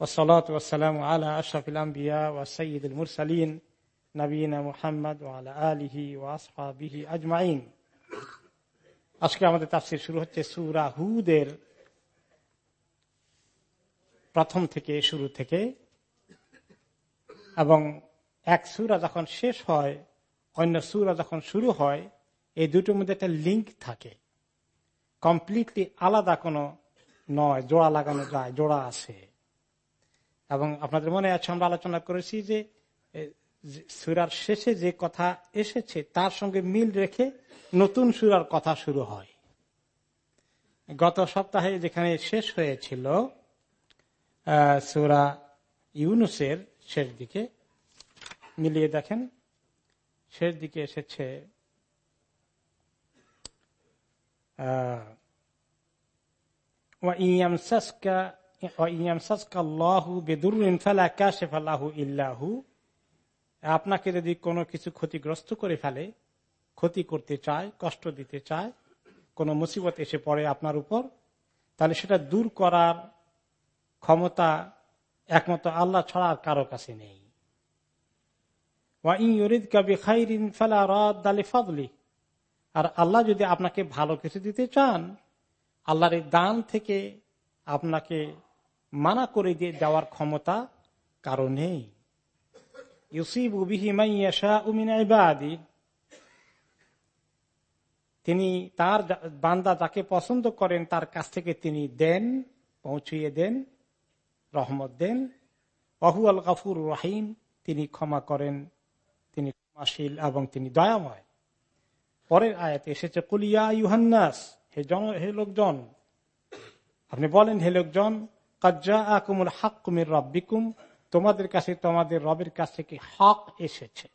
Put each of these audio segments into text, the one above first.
والصلاة والسلام على أشرف الأنبياء والسيد المرسلين نبينا محمد وعلى آله وأصحابه أجمعين আজকে আমাদের তাফসির শুরু হচ্ছে সুরা হুদের প্রথম থেকে শুরু থেকে এবং এক সুরা যখন শেষ হয় অন্য সুরা যখন শুরু হয় এই দুটোর মধ্যে একটা লিঙ্ক থাকে কমপ্লিটলি আলাদা কোনো নয় জোড়া লাগানো যায় জোড়া আছে এবং আপনাদের মনে আছে, আমরা আলোচনা করেছি যে সুরার শেষে যে কথা এসেছে, তার সঙ্গে মিল রেখে নতুন সুরার কথা শুরু হয়। গত সপ্তাহে যেখানে শেষ হয়েছিল সুরা ইউনুসের শেষ দিকে, মিলিয়ে দেখেন, শেষ দিকে এসেছে আহ আপনাকে যদি কোনো কিছু ক্ষতিগ্রস্ত করে ফেলে, ক্ষতি করতে চায়, কষ্ট দিতে চায়, কোন মুসিবত এসে পড়ে আপনার উপর, তাহলে সেটা দূর করার ক্ষমতা একমাত্র আল্লাহ ছাড়া আর কারও কাছে নেই। আর আল্লাহ যদি আপনাকে ভালো কিছু দিতে চান, আল্লাহর দান থেকে আপনাকে মানা করে দেওয়ার ক্ষমতা কারও নেই। তিনি তার বান্দা যাকে পছন্দ করেন, তার কাছ থেকে তিনি দেন, পৌঁছিয়ে দেন, রহমত দেন। অহু আল গাফুর রাহিম, তিনি ক্ষমা করেন, তিনি ক্ষমাশীল এবং তিনি দয়াময়। পরের আয়াতে এসেছে কুলিয়া ইউহান্নাস হে জন, হে লোকজন। আপনি বলেন, হে লোকজন তোমাদের কাছে তোমাদের রবের কাছ থেকে হক এসেছে।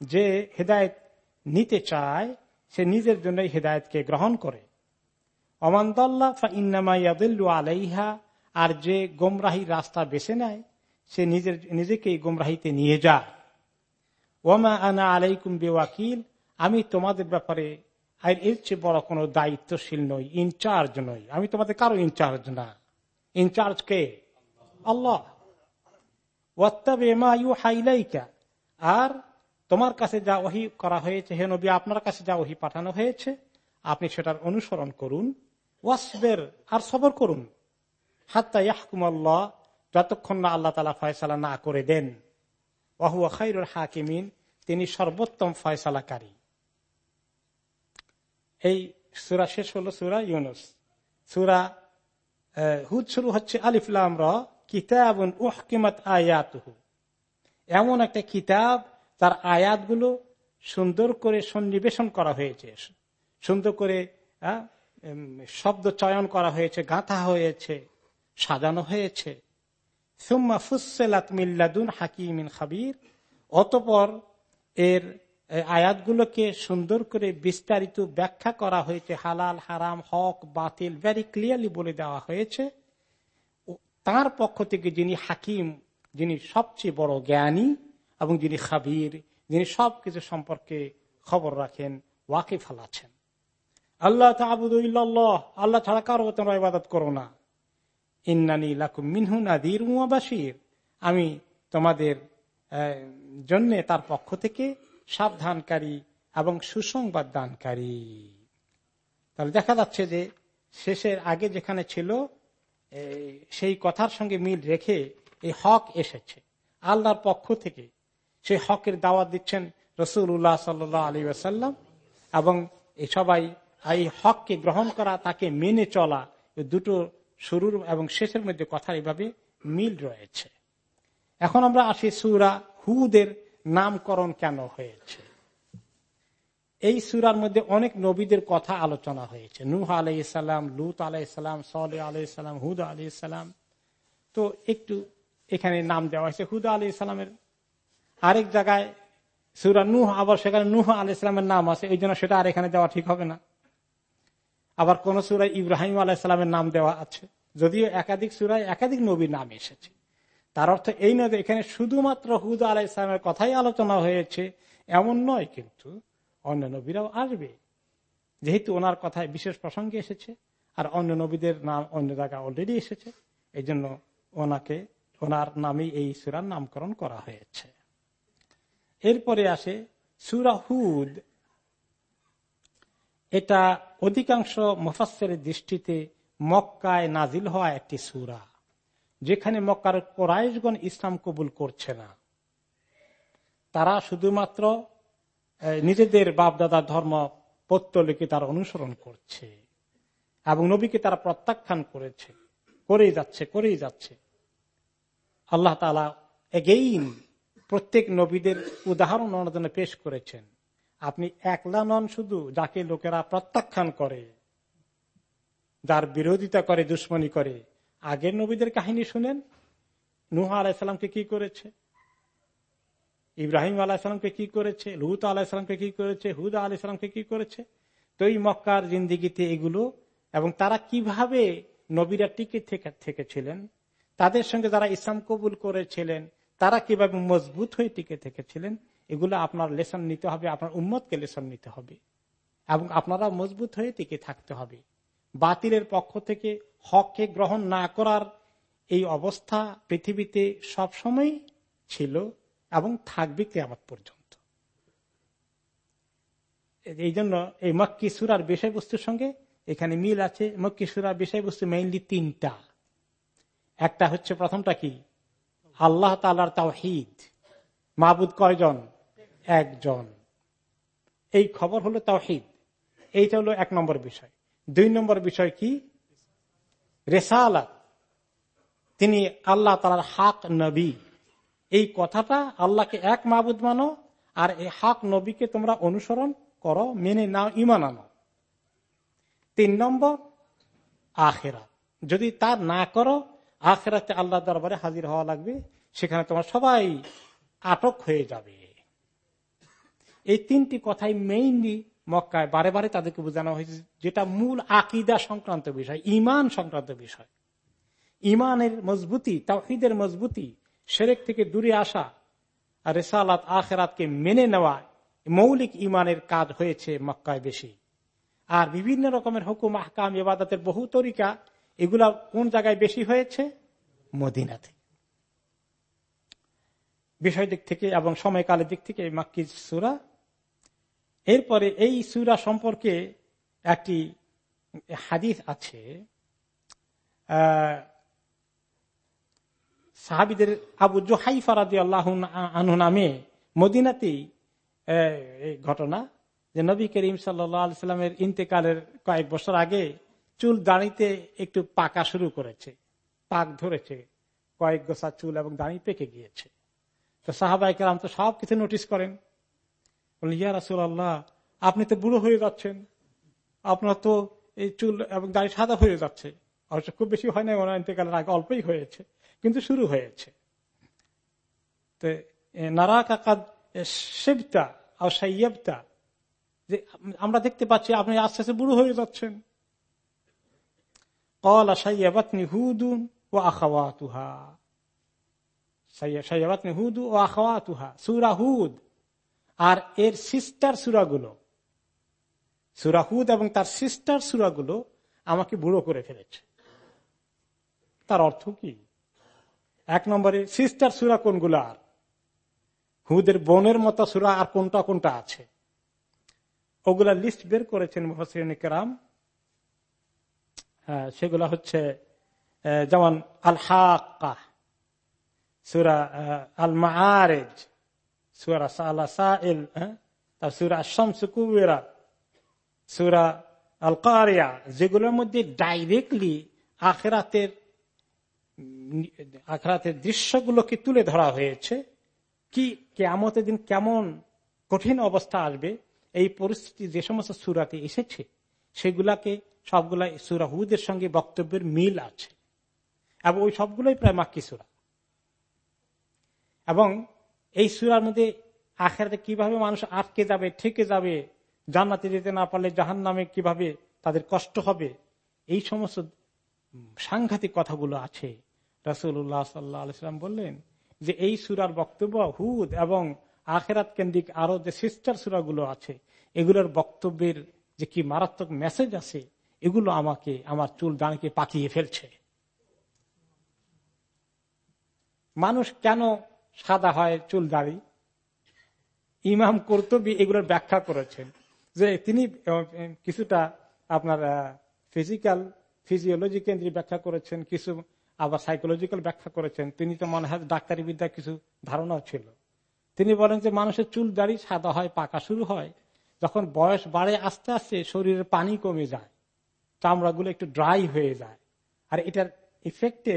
যে হেদায়ত নিতে চায়, সে নিজের জন্য হেদায়তকে গ্রহণ করে। ফা আলাইহা আর যে গোমরাহি রাস্তা বেছে নেয়, সে নিজের নিজেকে গোমরাহিতে নিয়ে যায়। ওমা আনা আলাইকুম বেওয়াকিল আমি তোমাদের ব্যাপারে আর এর চেয়ে বড় কোনো দায়িত্বশীল নই ইনচার্জ নই। আমি তোমাদের কারও ইনচার্জ না। ইনচার্জ কে? আল্লাহ। আর তোমার কাছে যা ওহি করা হয়েছে, হে নবী, আপনার কাছে যা ওহি পাঠানো হয়েছে, আপনি সেটার অনুসরণ করুন। ওয়াসবের, আর সবর করুন। হাত্তা ইয়াহকুম যতক্ষণ না আল্লাহ তালা ফয়সালা না করে দেন। ওয়াহু খাইরুল হাকিমিন, তিনি সর্বোত্তম ফয়সালাকারী। এই সুরা শেষ হলো সুরা ইউনুস। সুরা হুদ শুরু হচ্ছে আলিফলাম র কিতাব উহকিমত আয়াতহু। এমন একটা কিতাব, তার আয়াতগুলো সুন্দর করে সন্নিবেশন করা হয়েছে। সুন্দর করে শব্দ চয়ন করা হয়েছে, গাঁথা হয়েছে, সাজানো হয়েছে। সুম্মা ফুসেলাত মিল্লাদুন হাকিমিন খাবির। অতপর এর আয়াতগুলোকে সুন্দর করে বিস্তারিত ব্যাখ্যা করা হয়েছে। হালাল, হারাম, হক, বাতিল ভেরি ক্লিয়ারলি বলে দেওয়া হয়েছে। তার পক্ষ থেকে যিনি হাকিম, যিনি সবচেয়ে বড় জ্ঞানী এবং যিনি খাবির, যিনি সবকিছু সম্পর্কে খবর রাখেন, ওয়াকিফ আছেন। আল্লাহ তাবুদুল্লাহ আল্লাহ ছাড়া কারও তোমরা ইবাদত করো না। ইন্নানি লাকুম মিনহু নাদির বাসির আমি তোমাদের জন্য তার পক্ষ থেকে সাবধানকারী এবং সুসংবাদ দানকারী তাহলে দেখা যাচ্ছে যে শেষের আগে যেখানে ছিল সেই কথার সঙ্গে মিল রেখে এই হক এসেছে। আল্লাহর পক্ষ থেকে সেই হকের দাওয়াত দিচ্ছেন রসুল্লাহ সাল্লাহ আলী আসাল্লাম এবং এই সবাই, এই হককে গ্রহণ করা, তাকে মেনে চলা দুটো শুরুর এবং শেষের মধ্যে কথা এভাবে মিল রয়েছে। এখন আমরা আসি সুরা হুদের নামকরণ কেন হয়েছে? এই সুরার মধ্যে অনেক নবীদের কথা আলোচনা হয়েছে। নুহ আলাই ইসালাম লুত আলাই সালে আলাই হুদ আলি ইসলাম তো একটু এখানে নাম দেওয়া হয়েছে হুদা আলী ইসলামের আরেক জায়গায় সুরা নুহ, আবার সেখানে নুহ আলি ইসলামের নাম আছে এই জন্য সেটা আর এখানে দেওয়া ঠিক হবে না। আবার কোন সুরায় ইব্রাহিম আলাহ ইসলামের নাম দেওয়া আছে। যদিও একাধিক সুরায় একাধিক নবীর নাম এসেছে। তার অর্থ এই নয় এখানে শুধুমাত্র হুদ আলাহ ইসলামের কথাই আলোচনা হয়েছে, এমন নয় কিন্তু অন্য নবীরাও আসবে। যেহেতু ওনার কথায় বিশেষ প্রসঙ্গে এসেছে, আর অন্য নবীদের নাম অন্য জায়গায় অলরেডি এসেছে এই জন্য ওনাকে, ওনার নামে এই সুরার নামকরণ করা হয়েছে। এরপরে আসে সুরাহুদ এটা অধিকাংশ মুফাসের দৃষ্টিতে মক্কায় নাজিল হওয়া একটি সুরা। যেখানে মক্কার কোরআশগণ ইসলাম কবুল করছে না। তারা শুধুমাত্র নিজেদের বাপদাদার ধর্ম পত্তলিকে তার অনুসরণ করছে এবং নবীকে তারা প্রত্যাখ্যান করেছে। করেই যাচ্ছে করেই যাচ্ছে। আল্লাহ তালা এগেইন প্রত্যেক নবীদের উদাহরণ জন্য পেশ করেছেন। আপনি একলা নন শুধু, যাকে লোকেরা প্রত্যাখ্যান করে, যার বিরোধিতা করে, দুশ্মনী করে। আগের নবীদের কাহিনী শুনেন? নুহা আলাইসালামকে কি করেছে? ইব্রাহিম আলাহিসামকে কি করেছে? লুত আলাহিসামকে কি করেছে? হুদা আলাইসালামকে কি করেছে? তো এই মক্কার জিন্দিগিতে এগুলো, এবং তারা কীভাবে নবীরা টিকে থেকেছিলেন? তাদের সঙ্গে যারা ইসলাম কবুল করেছিলেন, তারা কীভাবে মজবুত হয়ে টিকে থেকেছিলেন? এগুলো আপনার লেসন নিতে হবে, আপনার উম্মতকে লেসন নিতে হবে। এবং আপনারা মজবুত হয়ে টিকে থাকতে হবে। বাতিলের পক্ষ থেকে হককে গ্রহণ না করার এই অবস্থা পৃথিবীতে সবসময় ছিল এবং থাকবে কেমন পর্যন্ত। এই জন্য এই মক্কি সুরার বিষয়বস্তুর সঙ্গে এখানে মিল আছে। মক্কি সুরার বিষয়বস্তু মেইনলি তিনটা। একটা হচ্ছে প্রথমটা কি? আল্লাহ তালার তাওহিদ। মাহবুদ কয়জন? একজন। এই খবর হলো তাওহিদ। এইটা হলো এক নম্বর বিষয়। দুই নম্বর বিষয় কি? রেসালাত তিনি আল্লাহ তালার হাক নবী। এই কথাটা আল্লাহকে এক মাহবুদ মানো আর এই হাক নবীকে তোমরা অনুসরণ করো, মেনে নাও ইমান আনো। তিন নম্বর, আখেরা। যদি তার না করো, আখেরাতে আল্লাহ দরবারে হাজির হওয়া লাগবে, সেখানে তোমার সবাই আটক হয়ে যাবে। এই তিনটি কথাই মেইনলি মক্কায় বারে বারে তাদেরকে বোঝানো হয়েছে যেটা মূল আকিদা সংক্রান্ত বিষয় ইমান সংক্রান্ত বিষয়। ইমানের মজবুতি তাহিদের মজবুতি, সেরেক থেকে দূরে আসা রেসালাত আখেরাতকে মেনে নেওয়া মৌলিক ইমানের কাজ হয়েছে মক্কায় বেশি। আর বিভিন্ন রকমের হুকুম, আহকাম, ইবাদতের বহু তরিকা, এগুলা কোন জায়গায় বেশি হয়েছে? মদিনাতে। বিষয় দিক থেকে এবং সময়কালের দিক থেকে মাক্কি সুরা এরপরে এই সুরা সম্পর্কে একটি হাদিস আছে সাহাবিদের আবু জোহাই ফারাদি আল্লাহ আনহু নামে মদিনাতেই ঘটনা যে নবী করিম সাল্লামের ইন্তেকালের কয়েক বছর আগে চুল দাঁড়িতে একটু পাকা শুরু করেছে, পাক ধরেছে, কয়েক গোসা চুল এবং দাঁড়ি পেকে গিয়েছে। তো সাহাবাইকার তো সব কিছু নোটিস করেন। ইয়া রাসুল আল্লাহ আপনি তো বুড়ো হয়ে যাচ্ছেন। আপনার তো এই চুল এবং দাড়ি সাদা হয়ে যাচ্ছে। অবশ্য খুব বেশি হয় না ওনার ইন্তেকালের আগে অল্পই হয়েছে, কিন্তু শুরু হয়েছে। তো নারা কাকাদ সেবতা আর সাইয়েবতা। যে, আমরা দেখতে পাচ্ছি আপনি আস্তে আস্তে বুড়ো হয়ে যাচ্ছেন। কল সাইয়াবাতনি হুদুন ও আখাওয়াতুহা। সাইয়াবাতনি হুদ। আর এর সিস্টার সুরাগুলো। সুরাহুদ এবং তার সিস্টার সুরাগুলো আমাকে বুড়ো করে ফেলেছে। তার অর্থ কি? এক নম্বরে সিস্টার সুরা কোনগুলো আর? হুদের বোনের মতো সুরা আর কোনটা কোনটা আছে? ওগুলা লিস্ট বের করেছেন মুহসিরাম হ্যাঁ, সেগুলা হচ্ছে যেমন আল হাক্কা সুরা আল মারেজ সুরা সালা সাইল তার সুরা শামস সুরা আল কারিয়া যেগুলোর মধ্যে ডাইরেক্টলি আখেরাতের, আখরাতের দৃশ্যগুলোকে তুলে ধরা হয়েছে, কি কেমতের দিন কেমন কঠিন অবস্থা আসবে, এই পরিস্থিতি যে সমস্ত সুরাতে এসেছে, সেগুলাকে সবগুলা সুরা হুদের সঙ্গে বক্তব্যের মিল আছে। এবং ওই সবগুলোই প্রায় মাক্কি সুরা। এবং এই সুরার মধ্যে আখেরাতে কীভাবে মানুষ আটকে যাবে, ঠেকে যাবে, জান্নাতে যেতে না পারলে জাহান নামে কীভাবে তাদের কষ্ট হবে? এই সমস্ত সাংঘাতিক কথাগুলো আছে। রাসুল্লাহ সাল্লাম বললেন যে এই সুরার বক্তব্য হুদ এবং আখেরাত কেন্দ্রিক আরও যে সিস্টার সুরাগুলো আছে, এগুলোর বক্তব্যের যে কি মারাত্মক মেসেজ আছে, এগুলো আমাকে, আমার চুল দাঁড়িয়ে পাকিয়ে ফেলছে। মানুষ কেন সাদা হয় চুল দাড়ি। ইমাম কর্তবী এগুলোর ব্যাখ্যা করেছেন যে তিনি কিছুটা আপনার ফিজিক্যাল ফিজিওলজি কেন্দ্রিক ব্যাখ্যা করেছেন, কিছু আবার সাইকোলজিক্যাল ব্যাখ্যা করেছেন। তিনি তো মনে হয় ডাক্তারি বিদ্যা কিছু ধারণাও ছিল। তিনি বলেন যে মানুষের চুল দাড়ি সাদা হয়, পাকা শুরু হয়, যখন বয়স বাড়ে আস্তে আস্তে শরীরের পানি কমে যায়, চামড়াগুলো একটু ড্রাই হয়ে যায়। আর এটার ইফেক্টে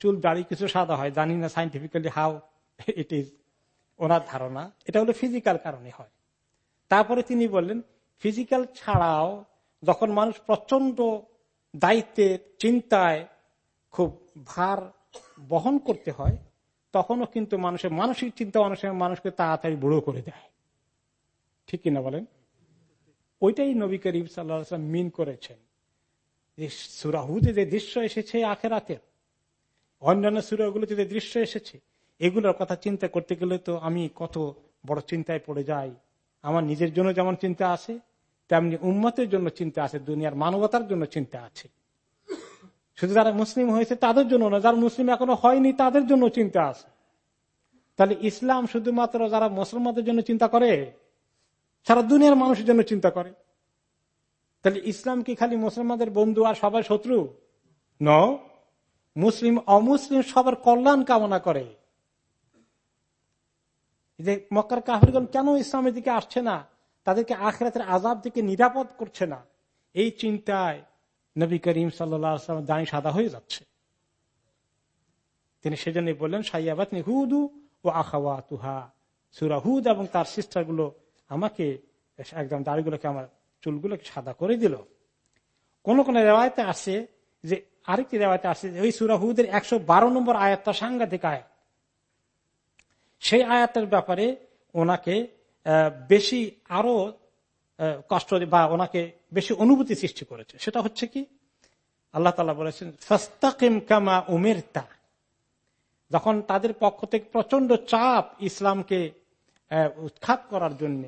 চুল দাড়ি কিছু সাদা হয়, জানি না সাইন্টিফিক্যালি হাউ ইট ইজ ওনার ধারণা। এটা হলো ফিজিক্যাল কারণে হয়। তারপরে তিনি বললেন ফিজিক্যাল ছাড়াও যখন মানুষ প্রচণ্ড দায়িত্বে, চিন্তায় খুব ভার বহন করতে হয়, তখনও কিন্তু মানুষের মানসিক চিন্তা অনেক মানুষকে তাড়াতাড়ি বুড়ো করে দেয়। ঠিক কিনা বলেন? ওইটাই নবী করিম সাল্লাম মিন করেছেন। যে সুরাহুদে যে দৃশ্য এসেছে আখেরাতের, অন্যান্য সুরাগুলোতে যে দৃশ্য এসেছে এগুলোর কথা চিন্তা করতে গেলে তো আমি কত বড় চিন্তায় পড়ে যাই। আমার নিজের জন্য যেমন চিন্তা আছে, তেমনি উম্মতের জন্য চিন্তা আছে, দুনিয়ার মানবতার জন্য চিন্তা আছে। শুধু যারা মুসলিম হয়েছে তাদের জন্য না, যারা মুসলিম এখনও হয়নি তাদের জন্য চিন্তা আছে। তাহলে ইসলাম শুধুমাত্র যারা মুসলমানদের জন্য চিন্তা করে, সারা দুনিয়ার মানুষের জন্য চিন্তা করে। তাহলে ইসলাম কি খালি মুসলমানদের বন্ধু আর সবাই শত্রু? ন মুসলিম, অমুসলিম সবার কল্যাণ কামনা করে। যে মক্কার কাহিরগণ কেন ইসলামের দিকে আসছে না? তাদেরকে আখরাতের আজাব থেকে নিরাপদ করছে না। এই চিন্তায় নবী করিম সাল্লাম দাঁড়িয়ে সাদা হয়ে যাচ্ছে। তিনি সেজন্য বললেন সাইয়াবাত হুদু ও আখাওয়া তুহা সুরা হুদ এবং তার সিস্টারগুলো আমাকে, একদম দাড়িগুলোকে, আমার চুলগুলোকে সাদা করে দিল। কোন কোন রেওয়ায়তে আসে যে, আরেকটি রেওয়ায়তে আসে ওই সুরা হুদের একশো বারো নম্বর আয়াতটা সাংঘাতিক আয়াত। সেই আয়াতের ব্যাপারে ওনাকে বেশি আরও কষ্ট বা ওনাকে বেশি অনুভূতি সৃষ্টি করেছে। সেটা হচ্ছে কি? আল্লাহ তালা বলেছেন কামা উমেরতা। যখন তাদের পক্ষ থেকে প্রচণ্ড চাপ ইসলামকে উৎখাত করার জন্য,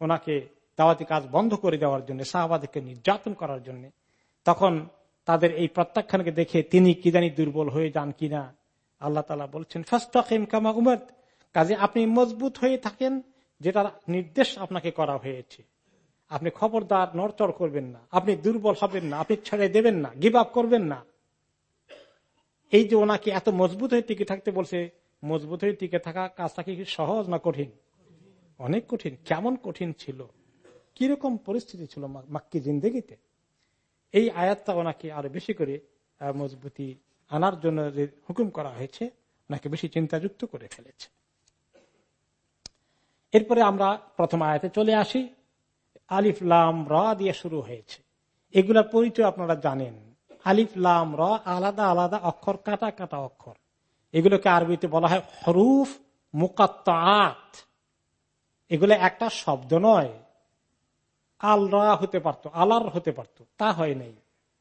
ওনাকে দাওয়াতি কাজ বন্ধ করে দেওয়ার জন্য শাহবাদকে নির্যাতন করার জন্য, তখন তাদের এই প্রত্যাখ্যানকে দেখে তিনি কি জানি দুর্বল হয়ে যান কিনা, আল্লাহ তালা বলছেন, ফস্তাকিম কামা উমের কাজে আপনি মজবুত হয়ে থাকেন, যেটার নির্দেশ আপনাকে করা হয়েছে। আপনি খবরদার, নড়চড় করবেন না। আপনি দুর্বল হবেন না। আপনি ছেড়ে দেবেন না। গিভ আপ করবেন না। এই যে ওনাকে এত মজবুত হয়ে টিকে থাকতে বলছে, মজবুত হয়ে টিকে থাকা কাজটা কি সহজ না কঠিন? অনেক কঠিন, কেমন কঠিন ছিল? কীরকম পরিস্থিতি ছিল মাক্কি জিন্দগিতে? এই আয়াতটা ওনাকে আরও বেশি করে মজবুতি আনার জন্য যে হুকুম করা হয়েছে, ওনাকে বেশি চিন্তাযুক্ত করে ফেলেছে। এরপরে আমরা প্রথম আয়াতে চলে আসি। আলিফ, লাম, র দিয়ে শুরু হয়েছে। এগুলার পরিচয় আপনারা জানেন। আলিফ, লাম, র আলাদা আলাদা অক্ষর, কাটা কাটা অক্ষর। এগুলোকে আরবিতে বলা হয় হরুফ মুকাত্তাত এগুলো একটা শব্দ নয়। আল, রা হতে পারত, আলার হতে পারত, তা হয় নাই।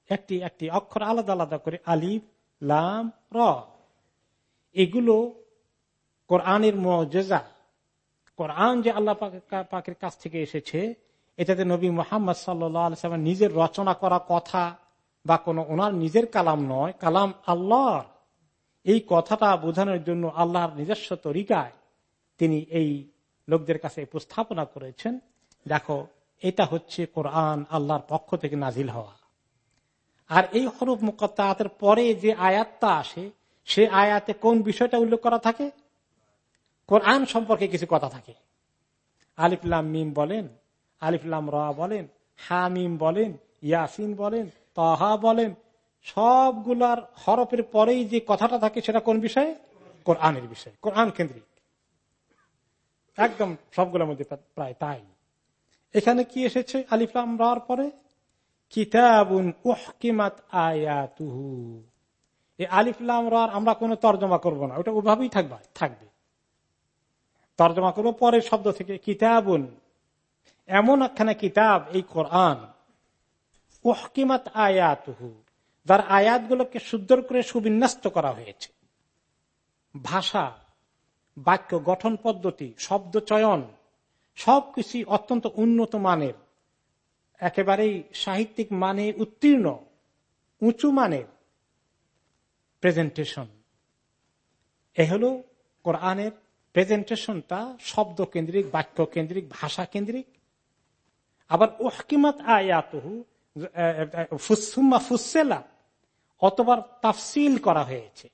একটি একটি অক্ষর আলাদা আলাদা করে আলিফ, লাম, র। এগুলো কোরআনের মজেজা। কোরআন যে আল্লাহ পাকের কাছ থেকে এসেছে, এটাতে নবী মোহাম্মদ সাল্লাম নিজের রচনা করা কথা বা কোন ওনার নিজের কালাম নয়, কালাম আল্লাহর। এই কথাটা বোঝানোর জন্য আল্লাহর নিজস্ব তরিকায় তিনি এই লোকদের কাছে উপস্থাপনা করেছেন। দেখো, এটা হচ্ছে কোরআন আল্লাহর পক্ষ থেকে নাজিল হওয়া। আর এই হরফ মুকত্তাতের পরে যে আয়াতটা আসে, সে আয়াতে কোন বিষয়টা উল্লেখ করা থাকে? কোরআন সম্পর্কে কিছু কথা থাকে। আলিফুল্লাম মিম বলেন আলিফুল্লাম রা বলেন হামিম বলেন, ইয়াসিন বলেন, তহা বলেন, সবগুলার হরফের পরেই যে কথাটা থাকে সেটা কোন বিষয়ে? কোরআনের বিষয়, কোরআন কেন্দ্রিক। একদম সবগুলোর মধ্যে প্রায় তাই। এখানে কি এসেছে আলিফলাম রার পরে? কিতাবুন উহকিমাত আয়াতুহু। এই আলিফলাম রার আমরা কোনো তর্জমা করব না, ওটা ওভাবেই থাকবে থাকবে। তর্জমা করব পরের শব্দ থেকে কিতাবুন। এমন একখানা কিতাব, এই কোরআন। উহকিমাত আয়াতুহু। যার আয়াতগুলোকে সুন্দর করে সুবিন্যস্ত করা হয়েছে। ভাষা, বাক্য গঠন পদ্ধতি, শব্দ চয়ন সবকিছু অত্যন্ত উন্নত মানের। একেবারেই সাহিত্যিক মানে উত্তীর্ণ, উঁচু মানের প্রেজেন্টেশন এ হল কোরআনের প্রেজেন্টেশনটা শব্দ কেন্দ্রিক, বাক্য কেন্দ্রিক, ভাষা কেন্দ্রিক। আবার ওহকিমত আয়াতহু ফুসুম্মা ফুসেলা অতবার তাফসিল করা হয়েছে।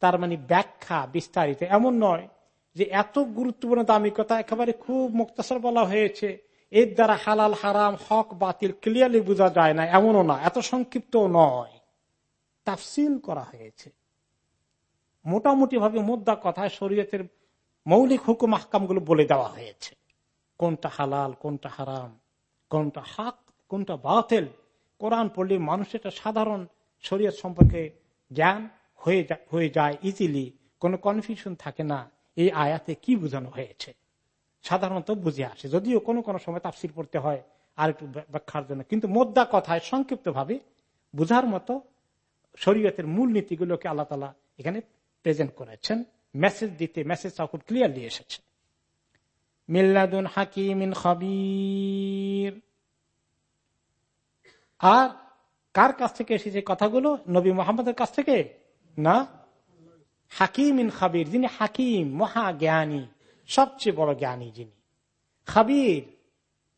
তার মানে ব্যাখ্যা বিস্তারিত। এমন নয় যে এত গুরুত্বপূর্ণ দামিকতা একেবারে খুব মুক্তাসর বলা হয়েছে। এর দ্বারা হালাল, হারাম, হক, বাতিল ক্লিয়ারলি বোঝা যায় না। এমনও না এত সংক্ষিপ্ত নয়। তাফসিল করা হয়েছে। মোটামুটি ভাবে মুদ্রা কথায় শরীয়তের মৌলিক হুকুম আহকামগুলো বলে দেওয়া হয়েছে। কোনটা হালাল, কোনটা হারাম, কোনটা হাক, কোনটা বাতেল। কোরআন পড়লে মানুষের একটা সাধারণ শরীয়ত সম্পর্কে জ্ঞান হয়ে যায় ইজিলি কোনো কনফিউশন থাকে না। এই আয়াতে কি বোঝানো হয়েছে? সাধারণত বুঝে আসে, যদিও কোনো কোনো সময় তাফসির পড়তে হয় আর একটু ব্যাখ্যার জন্য। কিন্তু মোদ্দা কথায় সংক্ষিপ্ত ভাবে বুঝার মতো শরীয়তের মূল নীতিগুলোকে আল্লাহ তালা এখানে প্রেজেন্ট করেছেন। মেসেজ দিতে মেসেজটা খুব ক্লিয়ারলি এসেছে। মিল্লাদুন হাকিমিন খবির। আর কার কাছ থেকে এসেছে কথাগুলো? নবী মোহাম্মদের কাছ থেকে? না? হাকিম ইন খাবির, যিনি হাকিম, মহা জ্ঞানী, সবচেয়ে বড় জ্ঞানী যিনি। খাবির,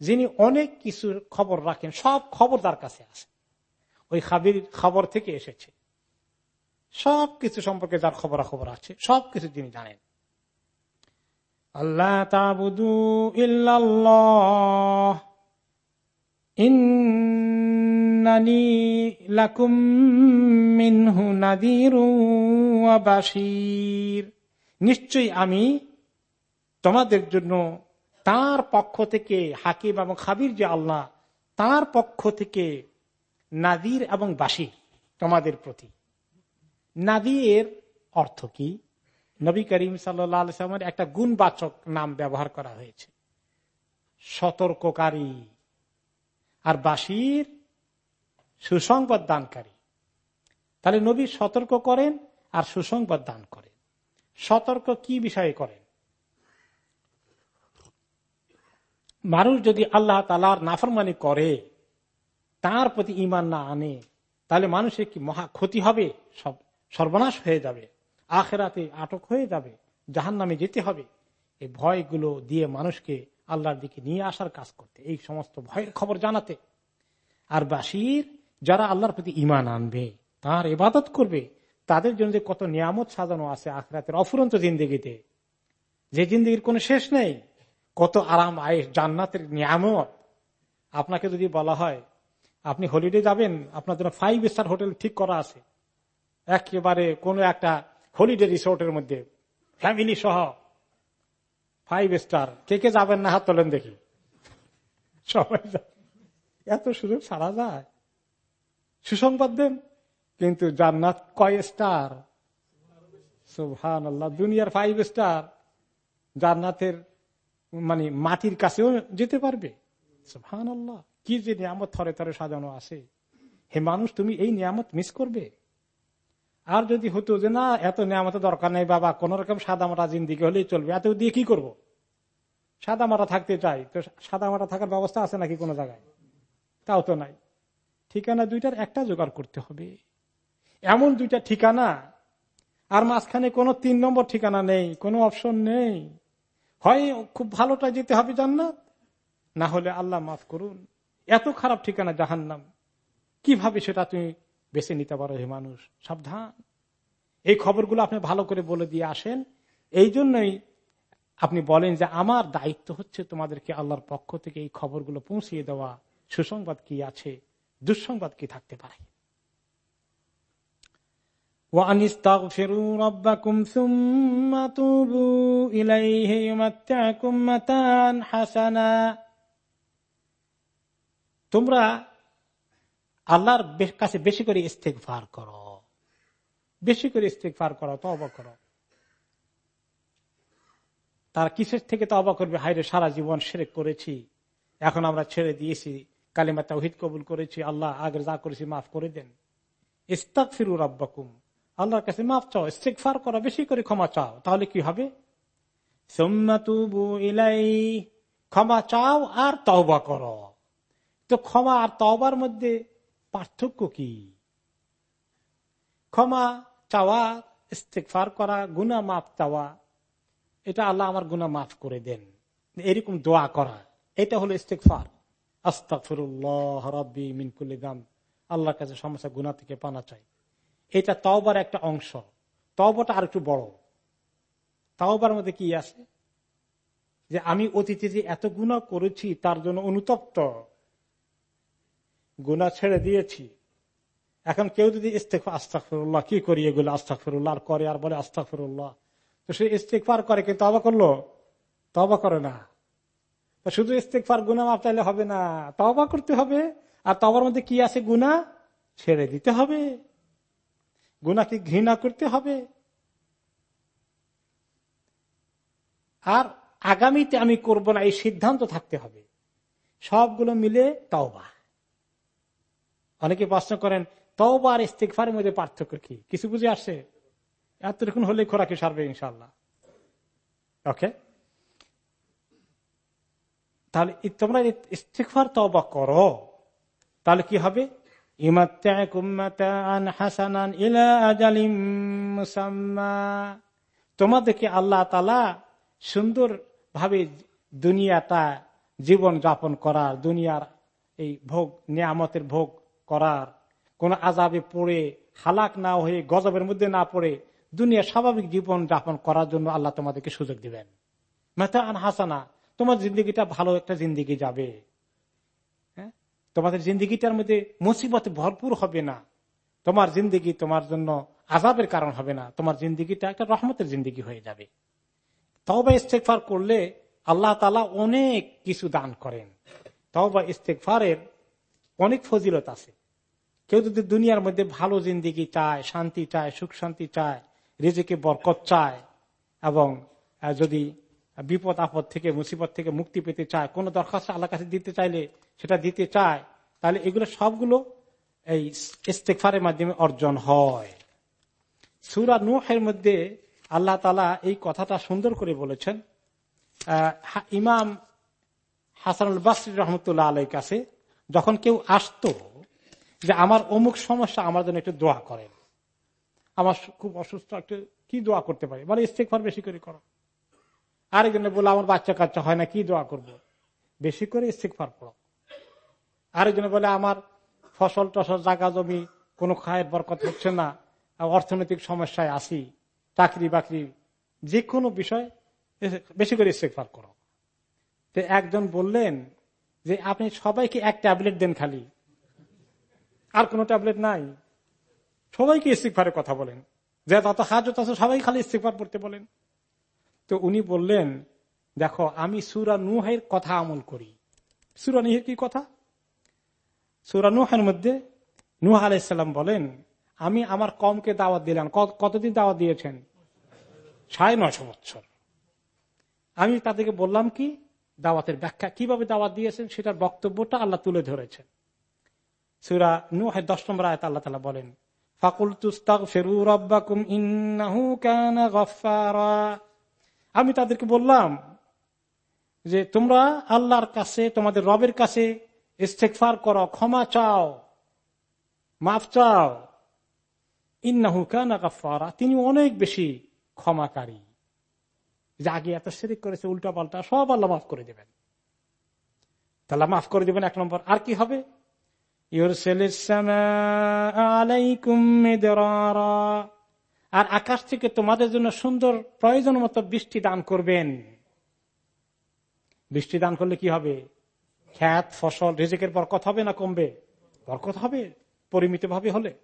যিনি অনেক কিছুর খবর রাখেন, সব খবর তার কাছে আছে। ওই খাবির খবর থেকে এসেছে। সব কিছু সম্পর্কে যার খবর খবর আছে সব কিছু তিনি জানেন। আল্লাহ তাবুদু ইল্লাল্লাহ। নিশ্চয়ই আমি তোমাদের জন্য তার পক্ষ থেকে হাকিম এবং খাবির যে আল্লাহ, তার পক্ষ থেকে নাদির এবং বাসির তোমাদের প্রতি। নাদির অর্থ কি? নবী করিম সাল্লামের একটা গুণবাচক নাম ব্যবহার করা হয়েছে। সতর্ককারী আর বাসির সুসংবাদ দানকারী। তাহলে নবী সতর্ক করেন আর সুসংবাদ দান করেন। সতর্ক কি বিষয়ে করেন? মানুষ যদি আল্লাহ তালার নাফরমানি করে, তার প্রতি ইমান না আনে, তাহলে মানুষের কি মহা ক্ষতি হবে? সব সর্বনাশ হয়ে যাবে। আখেরাতে আটক হয়ে যাবে। জাহান নামে যেতে হবে। এই ভয়গুলো দিয়ে মানুষকে আল্লাহর দিকে নিয়ে আসার কাজ করতে। এই সমস্ত ভয়ের খবর জানাতে। আর বাসির যারা আল্লাহর প্রতি ইমান আনবে, তার এবাদত করবে, তাদের জন্য যে কত নিয়ামত সাজানো আছে আখরাতের অফুরন্ত জিন্দিগিতে। যে জিন্দিগির কোনো শেষ নেই। কত আরাম আয়েস জান্নাতের নিয়ামত। আপনাকে যদি বলা হয়, আপনি হলিডে যাবেন, আপনার জন্য ফাইভ স্টার হোটেল ঠিক করা আছে। একেবারে কোন একটা হলিডে রিসোর্টের মধ্যে ফ্যামিলি সহ ফাইভ স্টার কে কে যাবেন না হাত তোলেন দেখি। সবাই এত সুযোগ ছাড়া যায়। সুসংবাদ দেন, কিন্তু জান্নাত কয় স্টার সুহান আল্লাহ দুনিয়ার ফাইভ স্টার জান্নাতের মানে মাটির কাছেও যেতে পারবে। সুহান আল্লাহ কি যে নিয়ামত থরে থরে সাজানো আছে। হে মানুষ, তুমি এই নিয়ামত মিস করবে? আর যদি হতো যে না, এত নিয়ামতের দরকার নেই বাবা কোন রকম সাদা মাটা জিন্দিগি হলেই চলবে, এত দিয়ে কি করব। সাদা মাটা থাকতে চাই, তো সাদা মাটা থাকার ব্যবস্থা আছে নাকি কোনো জায়গায়? তাও তো নাই। ঠিকানা দুইটার একটা জোগাড় করতে হবে। এমন দুইটা ঠিকানা, আর মাঝখানে কোনো তিন নম্বর ঠিকানা নেই, কোনো অপশন নেই। হয় খুব ভালোটা যেতে হবে জান্নাত, না হলে আল্লাহ মাফ করুন। এত খারাপ ঠিকানা জাহান্নাম। কীভাবে সেটা তুমি বেছে নিতে পারো হে মানুষ। সাবধান। এই খবরগুলো আপনি ভালো করে বলে দিয়ে আসেন। এই জন্যই আপনি বলেন যে আমার দায়িত্ব হচ্ছে তোমাদেরকে আল্লাহর পক্ষ থেকে এই খবরগুলো পৌঁছিয়ে দেওয়া। সুসংবাদ কি আছে? দুঃসংবাদ কি থাকতে পারে? তোমরা আল্লাহর কাছে বেশি করে ইস্তেক ফার করো। বেশি করে ইস্তেক ফার করো তবা করো। তার কিসের থেকে তবা করবে? হাইরে সারা জীবন সেরেক করেছি। এখন আমরা ছেড়ে দিয়েছি। কালিমা তাহিদ কবুল করেছি। আল্লাহ আগে যা করেছি মাফ করে দেন। ইস্তাক ফিরুর আব্বাকুম আল্লাহর কাছে মাফ চাও ইস্তেক ফার করো, বেশি করে ক্ষমা চাও। তাহলে কি হবে? ক্ষমা চাও আর তওবা করো। তো ক্ষমা আর তওবার মধ্যে পার্থক্য কি? ক্ষমা চাওয়া ইস্তেকফার করা গুনা মাফ চাওয়া, এটা আল্লাহ আমার গুনা মাফ করে দেন। এরকম দোয়া করা, এটা হলো ইস্তেকফার আস্তাফিরুল্লাহ রব্বি মিনকুল্লি গাম আল্লাহর কাছে সমস্যা গুনা থেকে পানা চাই। এটা তওবার একটা অংশ। তওবাটা আর একটু বড়। তাওবার মধ্যে কি আছে? যে আমি অতীতে যে এত গুণা করেছি, তার জন্য অনুতপ্ত। গুণা ছেড়ে দিয়েছি। এখন কেউ যদি আস্তাকফিরুল্লাহ কি করি এগুলো? আস্তাকফিরুল্লাহ আর করে, আর বলে আস্তাকফিরুল্লাহ তো সে ইস্তেকফার করে, কিন্তু তবা করল? তবা করে না। শুধু ইস্তেকফার গুণা মাপ চাইলে হবে না তবা করতে হবে। আর তবার মধ্যে কি আছে? গুণা ছেড়ে দিতে হবে। গুণাকে ঘৃণা করতে হবে। আর আগামীতে আমি করব না, এই সিদ্ধান্ত থাকতে হবে। সবগুলো মিলে তওবা। অনেকে প্রশ্ন করেন, তওবা আর মধ্যে পার্থক্য কি? কিছু বুঝে আসছে এতটুকুন হলে খোরাকি সারবে ইনশাল্লাহ ওকে তাহলে তোমরা ইস্তেকফার তওবা করো, তাহলে কি হবে? তোমাদেরকে আল্লাহ তালা সুন্দর ভাবে দুনিয়াটা জীবন যাপন করার, দুনিয়ার এই ভোগ, নিয়ামতের ভোগ করার। কোন আজাবে পড়ে, হালাক না হয়ে, গজবের মধ্যে না পড়ে, দুনিয়া স্বাভাবিক জীবন যাপন করার জন্য আল্লাহ তোমাদেরকে সুযোগ দিবেন। মেথা আন হাসানা, তোমার জিন্দগিটা ভালো একটা জিন্দিগি যাবে। হ্যাঁ? তোমাদের জিন্দিগিটার মধ্যে মুসিবত ভরপুর হবে না। তোমার জিন্দিগি তোমার জন্য আজাবের কারণ হবে না। তোমার জিন্দিগিটা একটা রহমতের জিন্দিগি হয়ে যাবে। তওবা ইস্তেকফার করলে আল্লাহ তালা অনেক কিছু দান করেন। তওবা ইস্তেকফারের অনেক ফজিলত আছে। কেউ যদি দুনিয়ার মধ্যে ভালো জিন্দিগি চায়, শান্তি চায়, সুখ শান্তি চায়, রেজেকে বরকত চায়, এবং যদি বিপদ আপদ থেকে, মুসিবত থেকে মুক্তি পেতে চায়, কোনো দরখাস্ত আল্লাহ কাছে দিতে চাইলে সেটা দিতে চায়, তাহলে এগুলো সবগুলো এই ইস্তেকফারের মাধ্যমে অর্জন হয়। সুরা নুহের মধ্যে আল্লাহ তালা এই কথাটা সুন্দর করে বলেছেন ইমাম হাসানুল বাসরি রহমতুল্লাহ আলাই কাছে যখন কেউ আসতো যে আমার অমুক সমস্যা, আমার জন্য একটু দোয়া করেন। আমার খুব অসুস্থ, একটু কি দোয়া করতে পারি? বলে ইস্তেকফার বেশি করে করো। আরেকজনে বলে আমার বাচ্চা কাচ্চা হয় না, কি দোয়া করব। বেশি করে ইস্তেকফার পড়ো। আরেকজনে বলে, আমার ফসল টসল, জাগা জমি, কোনো খায়ের বরকত হচ্ছে না অর্থনৈতিক সমস্যায় আসি চাকরি বাকরি, যে কোনো বিষয় বেশি করে ইস্তেকফার করো। তো একজন বললেন যে আপনি সবাইকে এক ট্যাবলেট দেন খালি। আর কোন ট্যাবলেট নাই। সবাইকে ইস্তিকফারের কথা বলেন। যে তত হাজত আছে সবাই খালি ইস্তিকফার পড়তে বলেন। তো উনি বললেন, দেখো, আমি সুরা নুহের কথা আমল করি। সুরা নুহের কি কথা? সুরা নুহের মধ্যে নুহ আলাইসাল্লাম বলেন, আমি আমার কমকে দাওয়াত দিলাম। কতদিন দাওয়াত দিয়েছেন? সাড়ে নশো বছর আমি তাদেরকে বললাম কি দাওয়াতের ব্যাখ্যা কীভাবে দাওয়াত দিয়েছেন সেটার বক্তব্যটা আল্লাহ তুলে ধরেছেন সুরা নুহের দশ নম্বর আয়ত আল্লাহ তালা বলেন ফাকুল তুস্তাক ফেরু। আমি তাদেরকে বললাম যে, তোমরা আল্লাহর কাছে, তোমাদের রবের কাছে ইস্তেকফার করো, ক্ষমা চাও, মাফ চাও ইন্নাহু কানা গফফারা। তিনি অনেক বেশি ক্ষমাকারী যে আগে এত শিরিক করেছে, উল্টা পাল্টা, সব আল্লাহ মাফ করে দেবেন। তাহলে মাফ করে দেবেন এক নম্বর। আর কি হবে? আর আকাশ থেকে তোমাদের জন্য সুন্দর প্রয়োজন মতো বৃষ্টি দান করবেন। বৃষ্টি দান করলে কি হবে? খ্যাত ফসল, রেজেকের বরকত হবে না কমবে? বরকত হবে পরিমিত ভাবে হলে।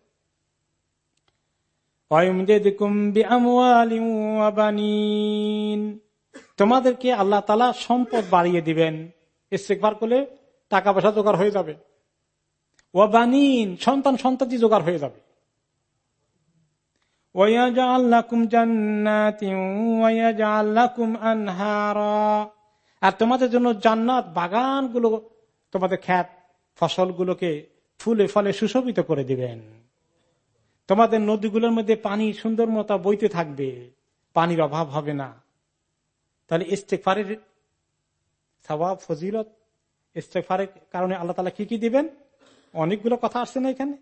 তোমাদেরকে আল্লাহ তালা সম্পদ বাড়িয়ে দিবেন। ইস্তেকবার করলে টাকা পয়সা জোগাড় হয়ে যাবে। ও বানিন সন্তান সন্ততি জোগাড় হয়ে যাবে। আর তোমাদের জন্য জান্নাত বাগানগুলো তোমাদের খ্যাত ফসলগুলোকে ফুলে ফলে সুশোভিত করে দিবেন। তোমাদের নদীগুলোর মধ্যে পানি সুন্দর মতো বইতে থাকবে। পানির অভাব হবে না। তাহলে ইস্তেকফারের সবাব ফজিলত ইস্তেকফারের কারণে আল্লাহ তালা কি কি দিবেন? অনেকগুলো কথা আসছে না এখানে।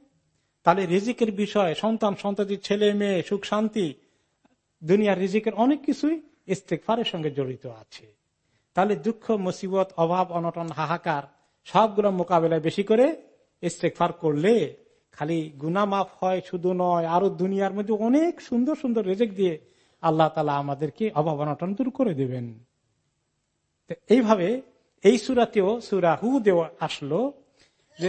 তাহলে রিজিকের বিষয়, সন্তান, সন্ততি, ছেলে, মেয়ে, সুখ, শান্তি, দুনিয়ার রিজিকের অনেক কিছুই ইস্তেকফারের সঙ্গে জড়িত আছে। তাহলে দুঃখ, মুসিবত, অভাব, অনটন, হাহাকার, সবগুলো মোকাবেলায় বেশি করে ইস্তেকফার করলে খালি গুনা মাফ হয় শুধু নয়, আরও দুনিয়ার মধ্যে অনেক সুন্দর সুন্দর রেজেক দিয়ে আল্লাহ তালা আমাদেরকে অভাব অনটন দূর করে দেবেন। এইভাবে এই সুরাতেও, সুরা হু দেওয়া আসলো যে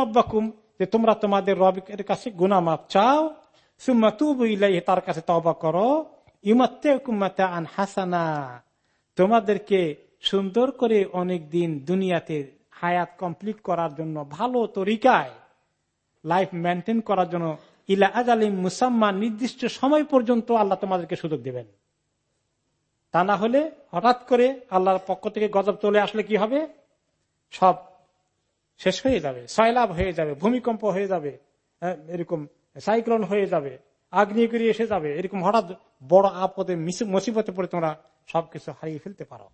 রব্বাকুম যে তোমরা তোমাদের রবের কাছে গুনা মাপ চাও। সুম্মা ইলাই তার কাছে তবা করো। ইমাত্তে আন হাসানা তোমাদেরকে সুন্দর করে অনেক দিন দুনিয়াতে হায়াত কমপ্লিট করার জন্য, ভালো তরিকায় লাইফ মেনটেন করার জন্য, ইলা আজালিম মুসাম্মা নির্দিষ্ট সময় পর্যন্ত আল্লাহ তোমাদেরকে সুযোগ দেবেন। তা না হলে হঠাৎ করে আল্লাহর পক্ষ থেকে গজব চলে আসলে কি হবে? সব শেষ হয়ে যাবে সয়লাভ হয়ে যাবে, ভূমিকম্প হয়ে যাবে এরকম সাইক্লোন হয়ে যাবে, আগ্নেয়গিরি এসে যাবে, এরকম হঠাৎ বড় আপদে মুসিবতে পড়ে তোমরা সবকিছু হারিয়ে ফেলতে পারো।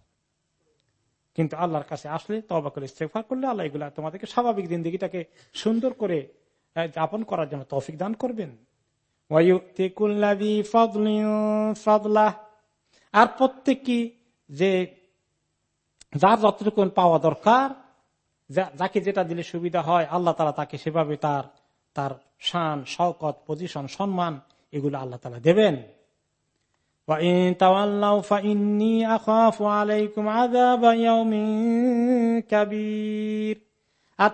কিন্তু আল্লাহর কাছে আসলে তবা করে ইস্তেফার করলে আল্লাহ এগুলা তোমাদেরকে স্বাভাবিক দিনদিগিটাকে সুন্দর করে যাপন করার জন্য তৌফিক দান করবেন। আর প্রত্যেকটি যে, যার যতটুকু পাওয়া দরকার যাকে যেটা দিলে সুবিধা হয়, আল্লাহ তালা তাকে সেভাবে তার তার শান, শওকত পজিশন সম্মান এগুলো আল্লাহ তালা দেবেন। আর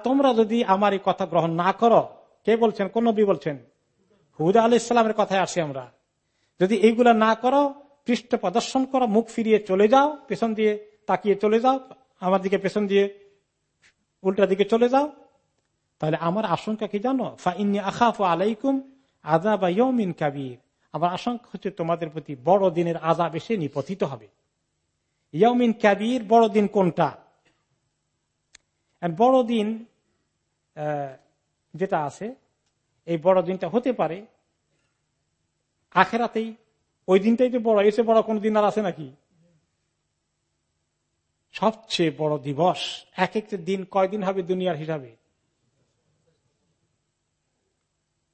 তোমরা যদি আমার এই কথা গ্রহণ না করো, কে বলছেন? কোন নবী বলছেন? হুদা আলি ইসলামের কথায় আসি আমরা। যদি এইগুলা না করো, পৃষ্ঠ প্রদর্শন করো, মুখ ফিরিয়ে চলে যাও, পেছন দিয়ে তাকিয়ে চলে যাও, আমার দিকে পেছন দিয়ে উল্টা দিকে চলে যাও, তাহলে আমার আশঙ্কা কি জানো? আখাফ আলাইকুম আজাব ইয়মিন কাবির। আমার আশঙ্কা হচ্ছে তোমাদের প্রতি বড় দিনের আজাব এসে নিপতিত হবে। ইয়মিন কাবির বড় দিন কোনটা বড় দিন যেটা আছে, এই বড় দিনটা হতে পারে আখেরাতেই। ওই দিনটাই তো বড়, এসে বড় কোন দিন আর আছে নাকি? সবচেয়ে বড় দিবস, এক একটা দিন কয়দিন হবে দুনিয়ার হিসাবে?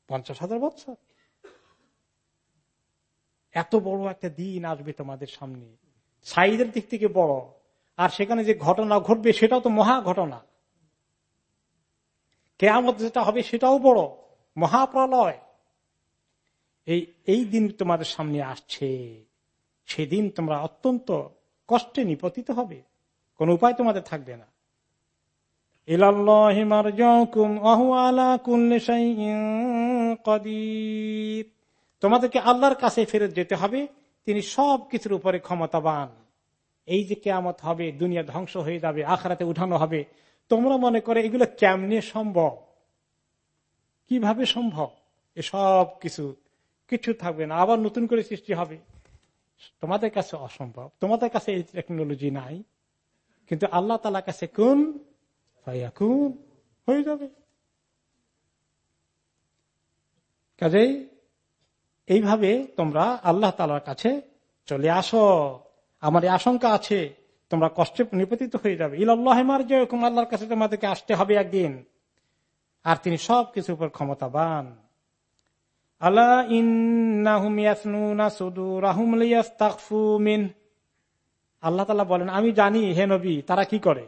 পঞ্চাশ হাজার বছর। এত বড় একটা দিন আসবে তোমাদের সামনে। সাইদের দিক থেকে বড়। আর সেখানে যে ঘটনা ঘটবে, সেটাও তো মহা ঘটনা। কেয়ামত যেটা হবে, সেটাও বড়। মহাপ্রলয়। এই এই দিন তোমাদের সামনে আসছে। সেদিন তোমরা অত্যন্ত কষ্টে নিপতিত হবে। কোন উপায় তোমাদের থাকবে না। তোমাদেরকে আল্লাহর কাছে ফেরত যেতে হবে, তিনি সব কিছুর উপরে ক্ষমতাবান। এই যে কেয়ামত হবে, দুনিয়া ধ্বংস হয়ে যাবে আখড়াতে উঠানো হবে, তোমরা মনে করে এগুলো কেমনে সম্ভব? কীভাবে সম্ভব? এসব কিছু কিছু থাকবে না, আবার নতুন করে সৃষ্টি হবে। তোমাদের কাছে অসম্ভব। তোমাদের কাছে এই টেকনোলজি নাই, কিন্তু আল্লাহ তালা কাছে কোন? কোন হয়ে যাবে। কাজেই এইভাবে তোমরা আল্লাহ তালার কাছে চলে আসো। আমার আশঙ্কা আছে, তোমরা কষ্টে নিপতিত হয়ে যাবে। ইলাল্লাহমার যে আল্লাহর কাছে তোমাদেরকে আসতে হবে একদিন। আর তিনি সব কিছুর উপর ক্ষমতাবান। আল্লাহ আল্লাহ তালা বলেন, আমি জানি, হে নবী, তারা কি করে?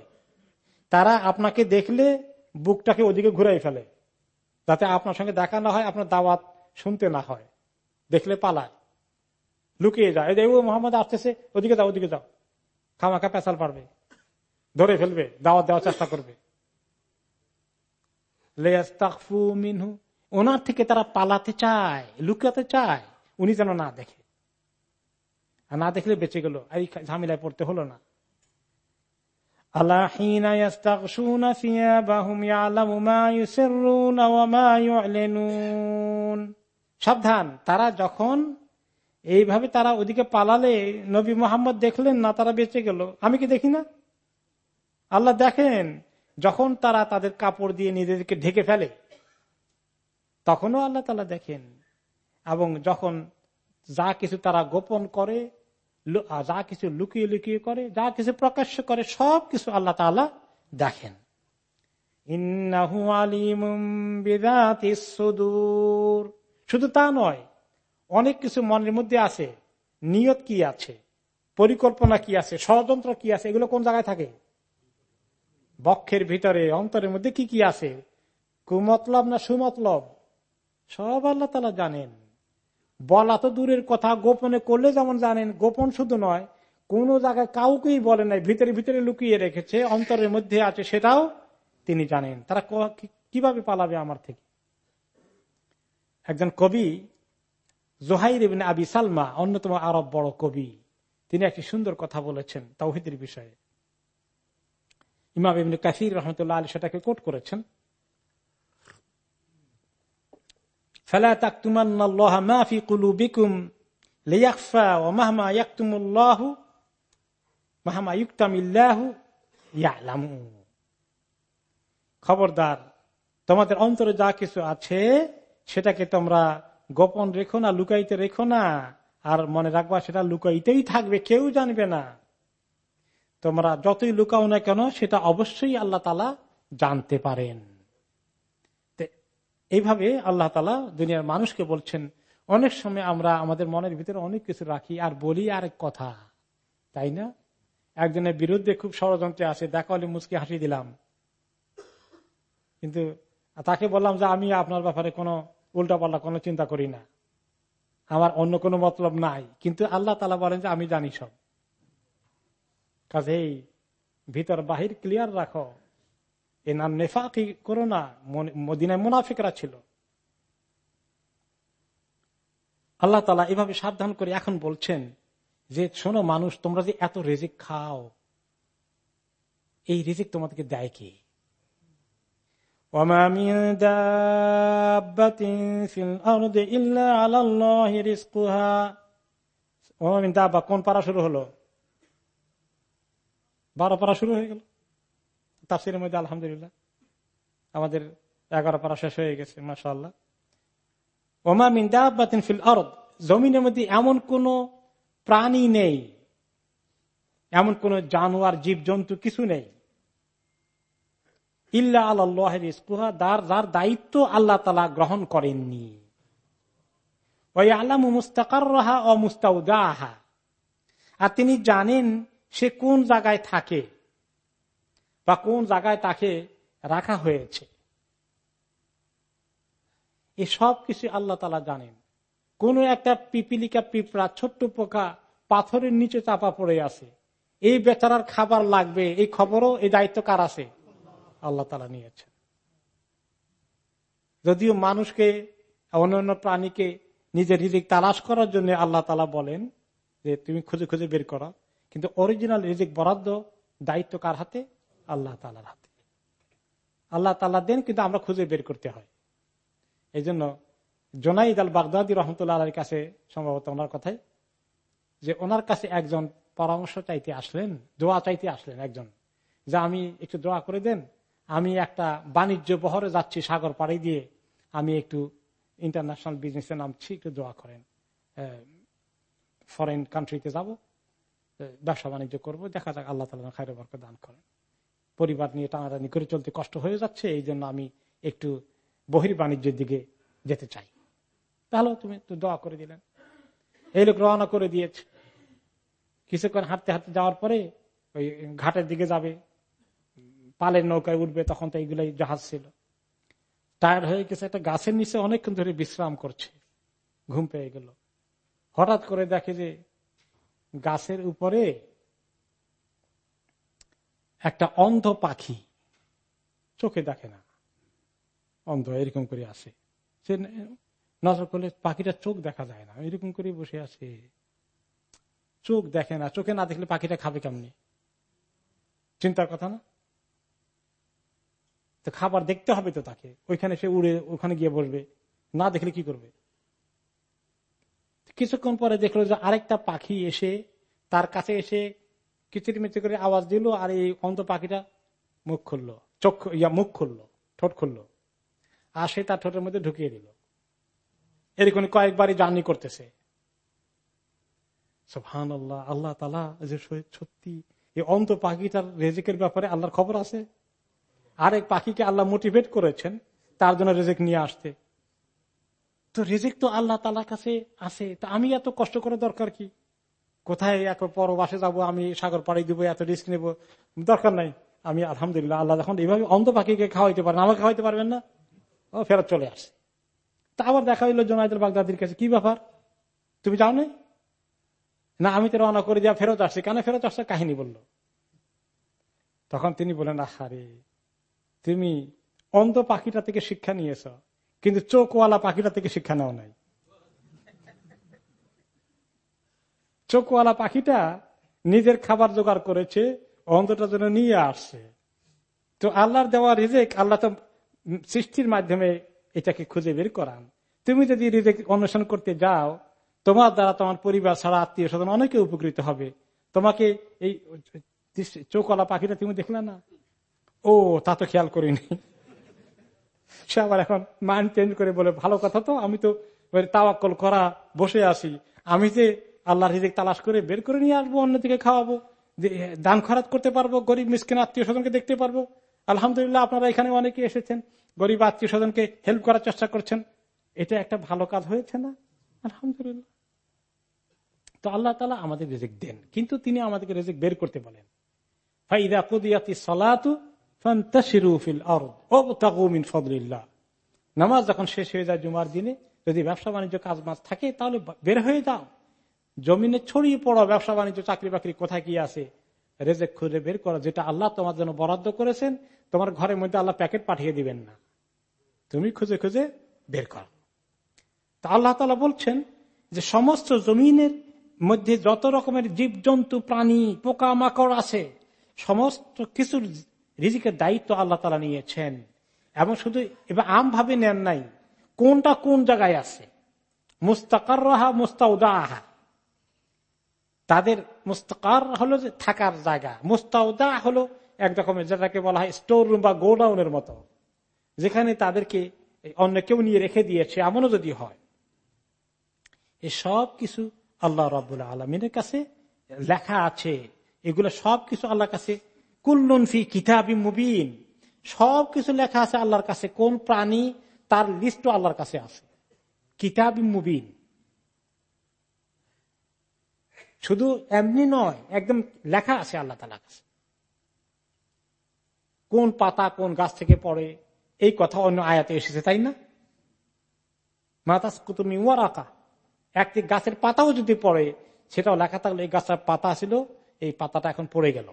তারা আপনাকে দেখলে বুকটাকে ওদিকে ঘুরাই ফেলে, যাতে আপনার সঙ্গে দেখা না হয়, আপনার দাওয়াত শুনতে না হয়। দেখলে পালায়। লুকিয়ে যায়। ও মোহাম্মদ আসতেছে, ওদিকে যাও ওদিকে যাও। খামাখা পেঁচাল পারবে। ধরে ফেলবে, দাওয়াত দেওয়ার চেষ্টা করবে। ওনার থেকে তারা পালাতে চায় লুকাতে চায়। উনি যেন না দেখে। না দেখলে বেঁচে গেল। এই ঝামেলায় পড়তে হলো না। আল্লাহ সাবধান। তারা যখন এইভাবে তারা ওদিকে পালালে, নবী মোহাম্মদ দেখলেন, না, তারা বেঁচে গেল। আমি কি দেখি না? আল্লাহ দেখেন, যখন তারা তাদের কাপড় দিয়ে নিজেদেরকে ঢেকে ফেলে, তখনও আল্লাহ তালা দেখেন। এবং যখন যা কিছু তারা গোপন করে যা কিছু লুকিয়ে লুকিয়ে করে, যা কিছু প্রকাশ্য করে, সব কিছু আল্লাহ তালা দেখেন। ইন্নাহু আলিমুম বিযাতিস সুদূর। শুধু তা নয়, অনেক কিছু মনের মধ্যে আছে। নিয়ত কি আছে? পরিকল্পনা কি আছে? ষড়যন্ত্র কি আছে? এগুলো কোন জায়গায় থাকে? বক্ষের ভিতরে, অন্তরের মধ্যে কি কি আছে? কুমতলব না সুমতলব? সব আল্লাহ তালা জানেন। বলা তো দূরের কথা, গোপনে করলে যেমন জানেন, গোপন শুধু নয়, কোন জায়গায় কাউকেই বলে নাই, ভিতরে ভিতরে লুকিয়ে রেখেছে, অন্তরের মধ্যে আছে, সেটাও তিনি জানেন। তারা কীভাবে পালাবে আমার থেকে? একজন কবি, জোহাইর ইবিন আবি সালমা, অন্যতম আরব বড় কবি। তিনি একটি সুন্দর কথা বলেছেন তাওহিদের বিষয়ে। ইমাম ইবিন কাসির রহমতুল্লাহ আলী সেটাকে কোট করেছেন। ফেলা তাকতুমান্লাহ মাফি খবরদার, তোমাদের অন্তরে যা কিছু আছে সেটাকে তোমরা গোপন রেখো না, লুকাইতে রেখো না। আর মনে রাখবা, সেটা লুকাইতেই থাকবে, কেউ জানবে না। তোমরা যতই লুকাও না কেন, সেটা অবশ্যই আল্লাহ তালা জানতে পারেন। এইভাবে আল্লাহ তালা দুনিয়ার মানুষকে বলছেন, অনেক সময় আমরা আমাদের মনের ভিতরে অনেক কিছু রাখি আর বলি আরেক কথা, তাই না? একজনের বিরুদ্ধে খুব ষড়যন্ত্রে আসে, দেখা হলে মুচকি হাসি দিলাম। কিন্তু তাকে বললাম যে, আমি আপনার ব্যাপারে কোনো উল্টাপাল্টা কোনো চিন্তা করি না। আমার অন্য কোনো মতলব নাই। কিন্তু আল্লাহ তালা বলেন যে আমি জানি সব। কাজেই ভিতর বাহির ক্লিয়ার রাখো। এ নাম নেফাকি করো না মদিনায় মুনাফিকরা ছিল। আল্লাহ তালা এভাবে সাবধান করে এখন বলছেন যে, শোনো মানুষ, তোমরা যে এত রেজিক খাও, এই রিজিক তোমাদেরকে দেয় কে? وما من دابة في الأرض إلا على الله رزقها وما من دابة কোন পারা শুরু হলো বারো পারা শুরু হয়ে গেল তাফসিরের মধ্যে আলহামদুলিল্লাহ আমাদের এগারো পারা শেষ হয়ে গেছে মাসাল্লাহ ওমা মিন দাবাতিন ফিল আরদ জমিনের মধ্যে এমন কোন প্রাণী নেই এমন কোন জানোয়ার জীব জন্তু কিছু নেই ইল্লা আল্লাহ রিস্কুহা দার যার দায়িত্ব আল্লাহ তালা গ্রহণ করেননি। ওই আলামু মুস্তাকার রাহা ও মুস্তাউদাহা। আর তিনি জানেন সে কোন জায়গায় থাকে বা কোন জায়গায় তাকে রাখা হয়েছে। এই সব কিছু আল্লাহ তালা জানেন। কোন একটা পিপিলিকা পিঁপড়া, ছোট্ট পোকা পাথরের নিচে চাপা পড়ে আছে। এই বেচারার খাবার লাগবে, এই খবরও, এই দায়িত্ব কার আছে? আল্লাহ তালা নিয়েছেন। যদিও মানুষকে অন্যান্য প্রাণীকে নিজের রিজিক তালাশ করার জন্য আল্লাহ তালা বলেন যে, তুমি খুঁজে খুঁজে বের করো। কিন্তু অরিজিনাল রিজিক বরাদ্দ দায়িত্ব কার হাতে? আল্লাহ তালার হাতে। আল্লাহ তালা দেন, কিন্তু আমরা খুঁজে বের করতে হয়। এই জন্য জোনাইদ আল বাগদাদি রহমতুল্লাহ কাছে সম্ভবত ওনার কথাই, যে ওনার কাছে একজন পরামর্শ চাইতে আসলেন, দোয়া চাইতে আসলেন একজন, যে, আমি একটু দোয়া করে দেন আমি একটা বাণিজ্য বহরে যাচ্ছি সাগর পাড়ি দিয়ে। আমি একটু ইন্টারন্যাশনাল বিজনেসে নামছি একটু দোয়া করেন। ফরেন কান্ট্রিতে যাব। ব্যবসা বাণিজ্য করব। দেখা যাক আল্লাহ তালা খাইরে বরকে দান করেন। পরিবার নিয়ে টানাটানি করে চলতে কষ্ট হয়ে যাচ্ছে, এই জন্য আমি একটু বহির বাণিজ্যের দিকে যেতে চাই। তাহলে তুমি তো দোয়া করে দিলেন। এই লোক রওনা করে দিয়েছে। কিছুক্ষণ হাঁটতে হাঁটতে যাওয়ার পরে ওই ঘাটের দিকে যাবে। পালের নৌকায় উঠবে, তখন তো এইগুলাই জাহাজ ছিল। টায়ার হয়ে গেছে, একটা গাছের নিচে অনেকক্ষণ ধরে বিশ্রাম করছে। ঘুম পেয়ে গেল। হঠাৎ করে দেখে যে গাছের উপরে একটা অন্ধ পাখি চোখে দেখে না। অন্ধ, এরকম করে আসে সে নজর করলে পাখিটা চোখ দেখা যায় না, এরকম করে বসে আছে। চোখ দেখে না, চোখে না দেখলে পাখিটা খাবে কেমনি? চিন্তার কথা না? তো খাবার দেখতে হবে তো তাকে। ওইখানে সে উড়ে, ওখানে গিয়ে বসবে। না দেখলে কি করবে? কিছুক্ষণ পরে দেখল যে আরেকটা পাখি এসে তার কাছে এসে কিচির মিচির করে আওয়াজ দিল আর এই অন্ত পাখিটা মুখ খুললো চোখ ইয়া, মুখ খুললো, ঠোঁট খুললো। আর সে তার ঠোঁটের মধ্যে ঢুকিয়ে দিল। এরকম কয়েকবারই জার্নি করতেছে। সুবহান আল্লাহ আল্লাহ তালা যে সত্যি এই অন্ত পাখিটার রেজিকের ব্যাপারে আল্লাহর খবর আছে? আরেক পাখিকে আল্লাহ মোটিভেট করেছেন, তার জন্য রেজেক নিয়ে আসতে। তো রেজেক তো আল্লাহ তালার কাছে আছে, তা আমি এত কষ্ট করে দরকার কি? কোথায় এক পরবাসে যাব, আমি সাগর পাড়ি দিব, এত রিস্ক নেব? দরকার নাই। আমি আলহামদুলিল্লাহ, আল্লাহ যখন এইভাবে অন্ধ পাখিকে খাওয়াইতে পারেন, আমাকে খাওয়াইতে পারবেন না? ও, ফেরত চলে আসে। তা আবার দেখা হইল জোনায়দুল বাগদাদির কাছে, কি ব্যাপার? তুমি যাও নাই? না, আমি তো রওনা করে যা ফেরত আসছি। কেন ফেরত আসছে? কাহিনী বলল। তখন তিনি বলেন আহারে তুমি অন্ধ পাখিটা থেকে শিক্ষা নিয়েছ, কিন্তু চোখওয়ালা পাখিটা থেকে শিক্ষা নেওয়া নাই। চোখওয়ালা পাখিটা নিজের খাবার জোগাড় করেছে অন্ধটার জন্য নিয়ে আসছে। তো আল্লাহর দেওয়া রিজেক, আল্লাহ তো সৃষ্টির মাধ্যমে এটাকে খুঁজে বের করান। তুমি যদি রিজেক অন্বেষণ করতে যাও, তোমার দ্বারা তোমার পরিবার ছাড়া আত্মীয় স্বজন অনেকে উপকৃত হবে। তোমাকে এই চোখওয়ালা পাখিটা তুমি দেখলে না? ও, তা তো খেয়াল করিনি। সে আবার এখন মাইন্ড চেঞ্জ করে বলে, ভালো কথা তো, আমি তো তাওয়াক্কল করা বসে আছি। আমি যে আল্লাহর রিজিক তালাশ করে বের করে নিয়ে আসব অন্যদিকে খাওয়াবো দান খরাত করতে পারব, গরিব মিসকিন আত্মীয় স্বজনকে দেখতে পারব। আলহামদুলিল্লাহ, আপনারা এখানে অনেকে এসেছেন। গরিব আত্মীয় স্বজনকে হেল্প করার চেষ্টা করছেন। এটা একটা ভালো কাজ হয়েছে না? আলহামদুলিল্লাহ। তো আল্লাহ তালা আমাদের রেজেক দেন। কিন্তু তিনি আমাদেরকে রেজেক বের করতে বলেন। ফাইদা কুদিয়াতি সলাতু নামাজ যখন শেষ হয়ে যায় জুমার দিনে, যদি ব্যবসা বাণিজ্য কাজ মাছ থাকে, তাহলে বের হয়ে যাও। জমিনে ছড়িয়ে পড়ো ব্যবসা বাণিজ্য, চাকরি বাকরি কোথায় কি আছে? রেজেক খুঁজে বের করো, যেটা আল্লাহ তোমার জন্য বরাদ্দ করেছেন, তোমার ঘরের মধ্যে আল্লাহ প্যাকেট পাঠিয়ে দিবেন না। তুমি খুঁজে খুঁজে বের করো। তা আল্লাহ তালা বলছেন যে সমস্ত জমিনের মধ্যে যত রকমের জীবজন্তু, প্রাণী পোকা মাকড় আছে, সমস্ত কিছুর রিজিকের দায়িত্ব আল্লাহ তালা নিয়েছেন। এবং শুধু এবার আম ভাবে নেন নাই, কোনটা কোন জায়গায় আছে? মুস্তাকার রাহা মুস্তাউদাহা তাদের মুস্তাকার হলো যে থাকার জায়গা। মুস্তাউদা হলো এক রকমের, যেটাকে বলা হয় স্টোর রুম বা গোডাউনের মতো, যেখানে তাদেরকে অন্য কেউ নিয়ে রেখে দিয়েছে, এমনও যদি হয়। সব কিছু আল্লাহ রবুল্লা আলমিনের কাছে লেখা আছে। এগুলো সব কিছু আল্লাহর কাছে কুল্লুন ফি কিতাবি মুবিন। সব কিছু লেখা আছে আল্লাহর কাছে। কোন প্রাণী তার লিস্ট আল্লাহর কাছে আছে। কিতাবি মুবিন। শুধু এমনি নয়, একদম লেখা আছে আল্লাহ তালার কাছে। কোন পাতা কোন গাছ থেকে পড়ে, এই কথা অন্য আয়াতে এসেছে, তাই না? মাতাস কুতুমি ওয়ারাকা। একটি গাছের পাতাও যদি পড়ে, সেটাও লেখা থাকল, এই গাছের পাতা ছিল, এই পাতাটা এখন পড়ে গেল।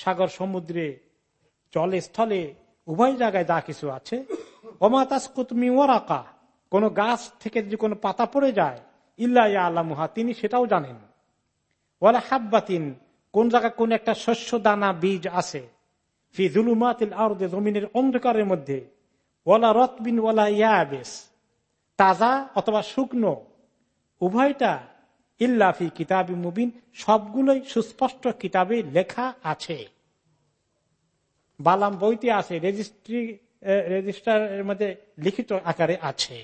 সাগর সমুদ্রে, জলে, স্থলে, উভয় জায়গায় যা কিছু আছে ওরাকা কোন গাছ থেকে যদি কোনো পাতা পড়ে যায়, ইল্লা আল্লামুহা তিনি সেটাও জানেন। ওয়ালা হাব্বাতিন, কোন জায়গায় কোন একটা শস্য দানা, বীজ আছে জমিনের অন্ধকারের মধ্যে, ওয়ালা রতবিন, ওয়ালা ইয়াবেস, তাজা অথবা শুকনো, উভয়টা ইল্লাফি কিতাবি মুবিন সবগুলোই সুস্পষ্ট কিতাবে লেখা আছে বালাম বইতে আছে রেজিস্ট্রি রেজিস্টারের মধ্যে লিখিত আকারে আছে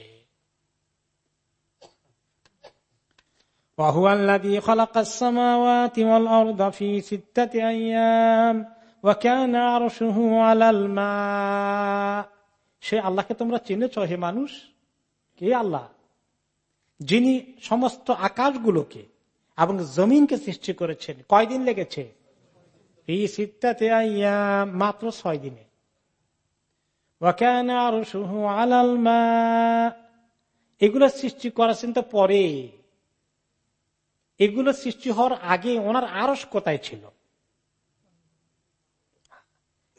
وهو الذي خلق السماوات والأرض في ستة أيام وكان عرشه على الماء সে আল্লাহকে তোমরা চিনেছ হে মানুষ কে আল্লাহ যিনি সমস্ত আকাশগুলোকে এবং জমিনকে সৃষ্টি করেছেন। কয়দিন লেগেছে? সিত্তাতে আইয়াম মাত্র ছয় দিনে। এগুলো সৃষ্টি করেছেন তো পরে। এগুলো সৃষ্টি হওয়ার আগে ওনার আরস কোথায় ছিল?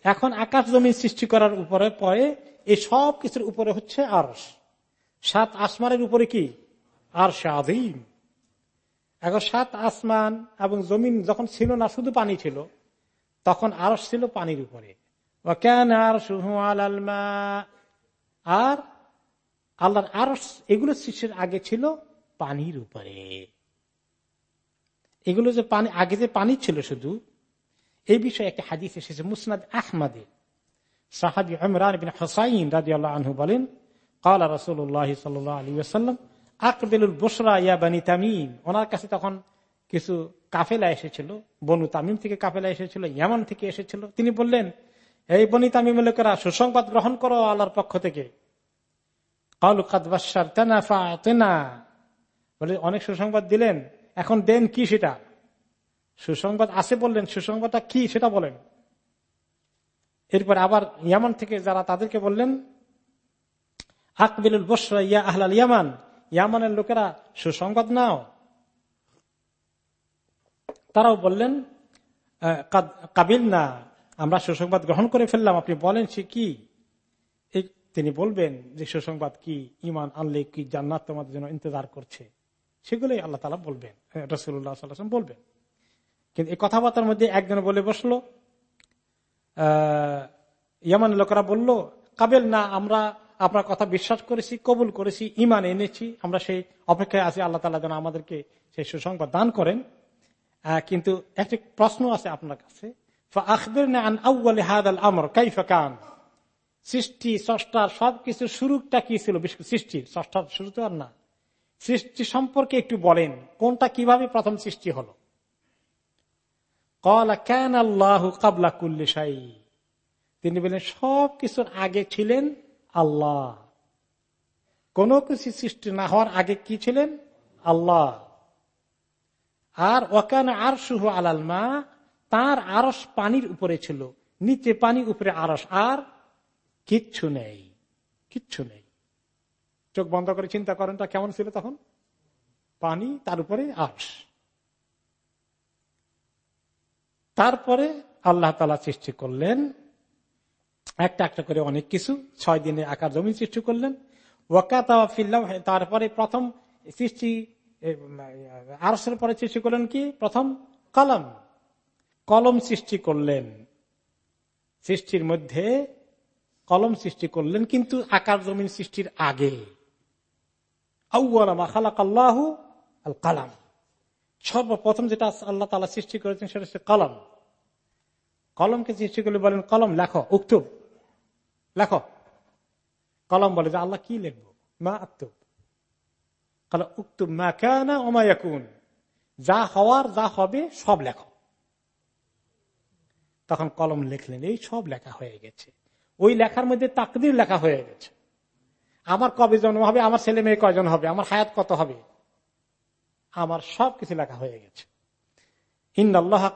এখন আকাশ জমিন সৃষ্টি করার উপরে পরে এই সব কিছুর উপরে হচ্ছে আরস সাত আসমানের উপরে কি? আর আদিম এখন সাত আসমান এবং জমিন যখন ছিল না, শুধু পানি ছিল, তখন আরস ছিল পানির উপরে। আর আর আল্লাহর আরস এগুলো সৃষ্টির আগে ছিল পানির উপরে। এগুলো যে পানি, আগে যে পানি ছিল শুধু, এই বিষয়ে একটা হাদিস এসেছে মুসনাদ আহমদে। সাহাবি ইমরান বিন হোসাইন রাজি আল্লাহ আনহু বলেন, কালা রসুল্লাহ আসাল্লাম আকবেলুল বসরা ইয়া বানি তামিম, ওনার কাছে তখন কিছু কাফেলা এসেছিল, বনু তামিম থেকে কাফেলা এসেছিল, ইয়ামান থেকে এসেছিল। তিনি বললেন, এই বনি তামিম লোকেরা, সুসংবাদ গ্রহণ করো আল্লাহর পক্ষ থেকে। বলে অনেক সুসংবাদ দিলেন। এখন দেন কি সেটা? সুসংবাদ আছে বললেন, সুসংবাদটা কি সেটা বলেন। এরপর আবার ইয়ামান থেকে যারা তাদেরকে বললেন, আকবিলুল বসরা ইয়া আহলাল ইয়ামান। ইয়ামানের লোকেরা, সুসংবাদ নাও। তারাও বললেন কাবিল না, আমরা সুসংবাদ গ্রহণ করে ফেললাম। আপনি বলেন সে কি? তিনি বলবেন যে, সুসংবাদ কি? ইমান আনলে কি জান্নাত তোমাদের জন্য ইন্তজার করছে? সেগুলোই আল্লাহ তালা বলবেন রসুল্লাহ সাল্লাম বলবেন। কিন্তু এই কথাবার্তার মধ্যে একজন বলে বসল আহ ইয়ামান লোকেরা বলল, কাবেল না, আমরা আপনার কথা বিশ্বাস করেছি, কবুল করেছি ইমান এনেছি। আমরা সেই অপেক্ষায় আছি, আল্লাহ তালা যেন আমাদেরকে সেই সুসংবাদ দান করেন। কিন্তু একটি প্রশ্ন আছে আপনার কাছে। সৃষ্টি, স্রষ্টার সবকিছু শুরুটা কি ছিল? সৃষ্টির স্রষ্টার শুরু তো আর না। সৃষ্টি সম্পর্কে একটু বলেন, কোনটা কীভাবে প্রথম সৃষ্টি হলো? কলা কেন আল্লাহ কাবলা কুল্লি সাই তিনি বলেন সব কিছুর আগে ছিলেন আল্লাহ। কোন কিছু সৃষ্টি না হওয়ার আগে কি ছিলেন? আল্লাহ। আর ওকান আর শুভ আলাল মা, তার আরস পানির উপরে ছিল। নিচে পানি, উপরে আরস আর কিচ্ছু নেই। কিচ্ছু নেই। চোখ বন্ধ করে চিন্তা করেন, তা কেমন ছিল তখন? পানি, তার উপরে আরস তারপরে আল্লাহ তালা সৃষ্টি করলেন একটা একটা করে অনেক কিছু, ছয় দিনে আকার জমি সৃষ্টি করলেন। তারপরে প্রথম সৃষ্টি আরসের পরে সৃষ্টি করলেন কি? প্রথম কলম। কলম সৃষ্টি করলেন। সৃষ্টির মধ্যে কলম সৃষ্টি করলেন, কিন্তু আকার জমিন সৃষ্টির আগে। আল কালাম সর্বপ্রথম যেটা আল্লাহ তালা সৃষ্টি করেছেন সেটা হচ্ছে কলম। কলমকে সৃষ্টি করলে বলেন কলম, লেখো উক্তুব লেখো। কলম বলে যে আল্লাহ কি লিখব? মা আক্তুব উক্তুব মা কেনা ওমায়াকুন যা হওয়ার, যা হবে, সব লেখো। তখন কলম লিখলেন, এই সব লেখা হয়ে গেছে। ওই লেখার মধ্যে তাকদির লেখা হয়ে গেছে। আমার কবে জন্ম হবে? আমার ছেলে মেয়ে কয়জন হবে? আমার হায়াত কত হবে? আমার সব কিছু লেখা হয়ে গেছে। ইন্দাল্লাহ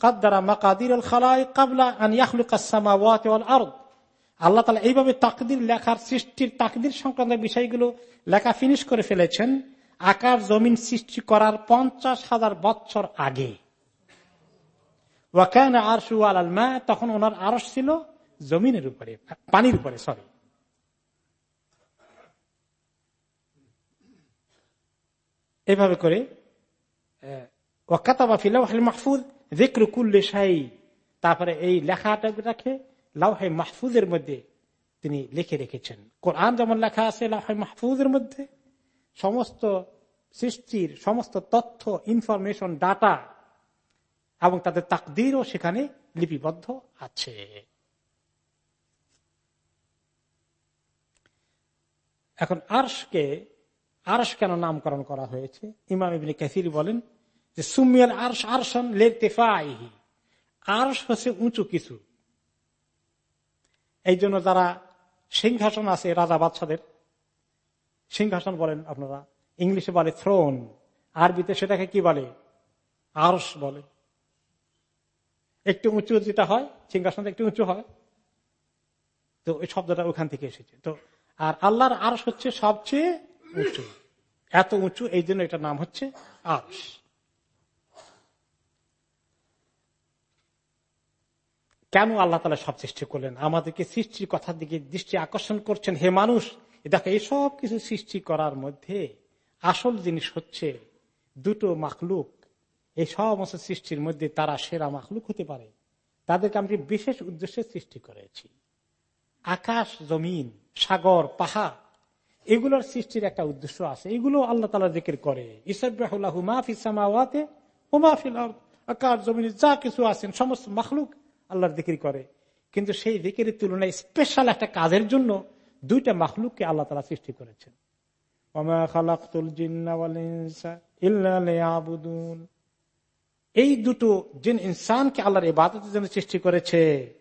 কাদ্দারা মাকাদির খালাই কাবলা আন ইয়াহলুকাসমা ওয়াত আল্লাহ তালা এইভাবে তাকদির লেখার সৃষ্টির তাকদির সংক্রান্ত বিষয়গুলো লেখা ফিনিশ করে ফেলেছেন। আকার, জমিন সৃষ্টি করার পঞ্চাশ হাজার বছর আগে। মা, তখন ওনার আরস ছিল জমিনের উপরে, পানির উপরে সরি এভাবে করে ওয়াকাতা মাহফুজ দেখরু কুল্লে সাই তারপরে এই লেখাটা রাখে লাউহে মাহফুজের মধ্যে তিনি লিখে রেখেছেন। কোরআন যেমন লেখা আছে লাউহে মাহফুজের মধ্যে, সমস্ত সৃষ্টির সমস্ত তথ্য ইনফরমেশন ডাটা এবং তাদের তাকদিরও সেখানে লিপিবদ্ধ আছে। এখন আরশকে, আরশ কেন নামকরণ করা হয়েছে? ইমাম ইবিন কাসির বলেন যে সুমিয়াল আরশ আরশন লেরতেফা আরশ হচ্ছে উঁচু কিছু। এই জন্য যারা সিংহাসন আছে রাজা বাচ্চাদের সিংহাসন বলেন আপনারা, ইংলিশে বলে থ্রোন আরবিতে সেটাকে কি বলে? আরস বলে। একটু উঁচু যেটা হয় সিংহাসন একটু উঁচু হয়। তো ওই শব্দটা ওখান থেকে এসেছে। তো আর আল্লাহর আরস হচ্ছে সবচেয়ে উঁচু। এত উঁচু এই জন্য এটার নাম হচ্ছে আরস কেন আল্লাহ তালা সব সৃষ্টি করলেন? আমাদেরকে সৃষ্টির কথার দিকে দৃষ্টি আকর্ষণ করছেন। হে মানুষ দেখো এসব কিছু সৃষ্টি করার মধ্যে আসল জিনিস হচ্ছে দুটো মাখলুক। এই সমস্ত সৃষ্টির মধ্যে তারা সেরা মাখলুক হতে পারে। তাদেরকে আমি বিশেষ উদ্দেশ্যে সৃষ্টি করেছি। আকাশ, জমিন, সাগর, পাহাড়, এগুলোর সৃষ্টির একটা উদ্দেশ্য আছে। এগুলো আল্লাহ তালা জিকির করে। ইসবাহুল্লাহ মাহফিসামাওয়াতে ও মাহফিল আকাশ, জমিন, যা কিছু আছেন, সমস্ত মাখলুক আল্লাহর দিকির করে। কিন্তু সেই দিকিরের তুলনায় স্পেশাল একটা কাজের জন্য দুইটা মাখলুককে আল্লাহ তালা সৃষ্টি করেছেন। এই দুটো জিন ইনসানকে আল্লাহর ইবাদতের জন্য সৃষ্টি করেছে।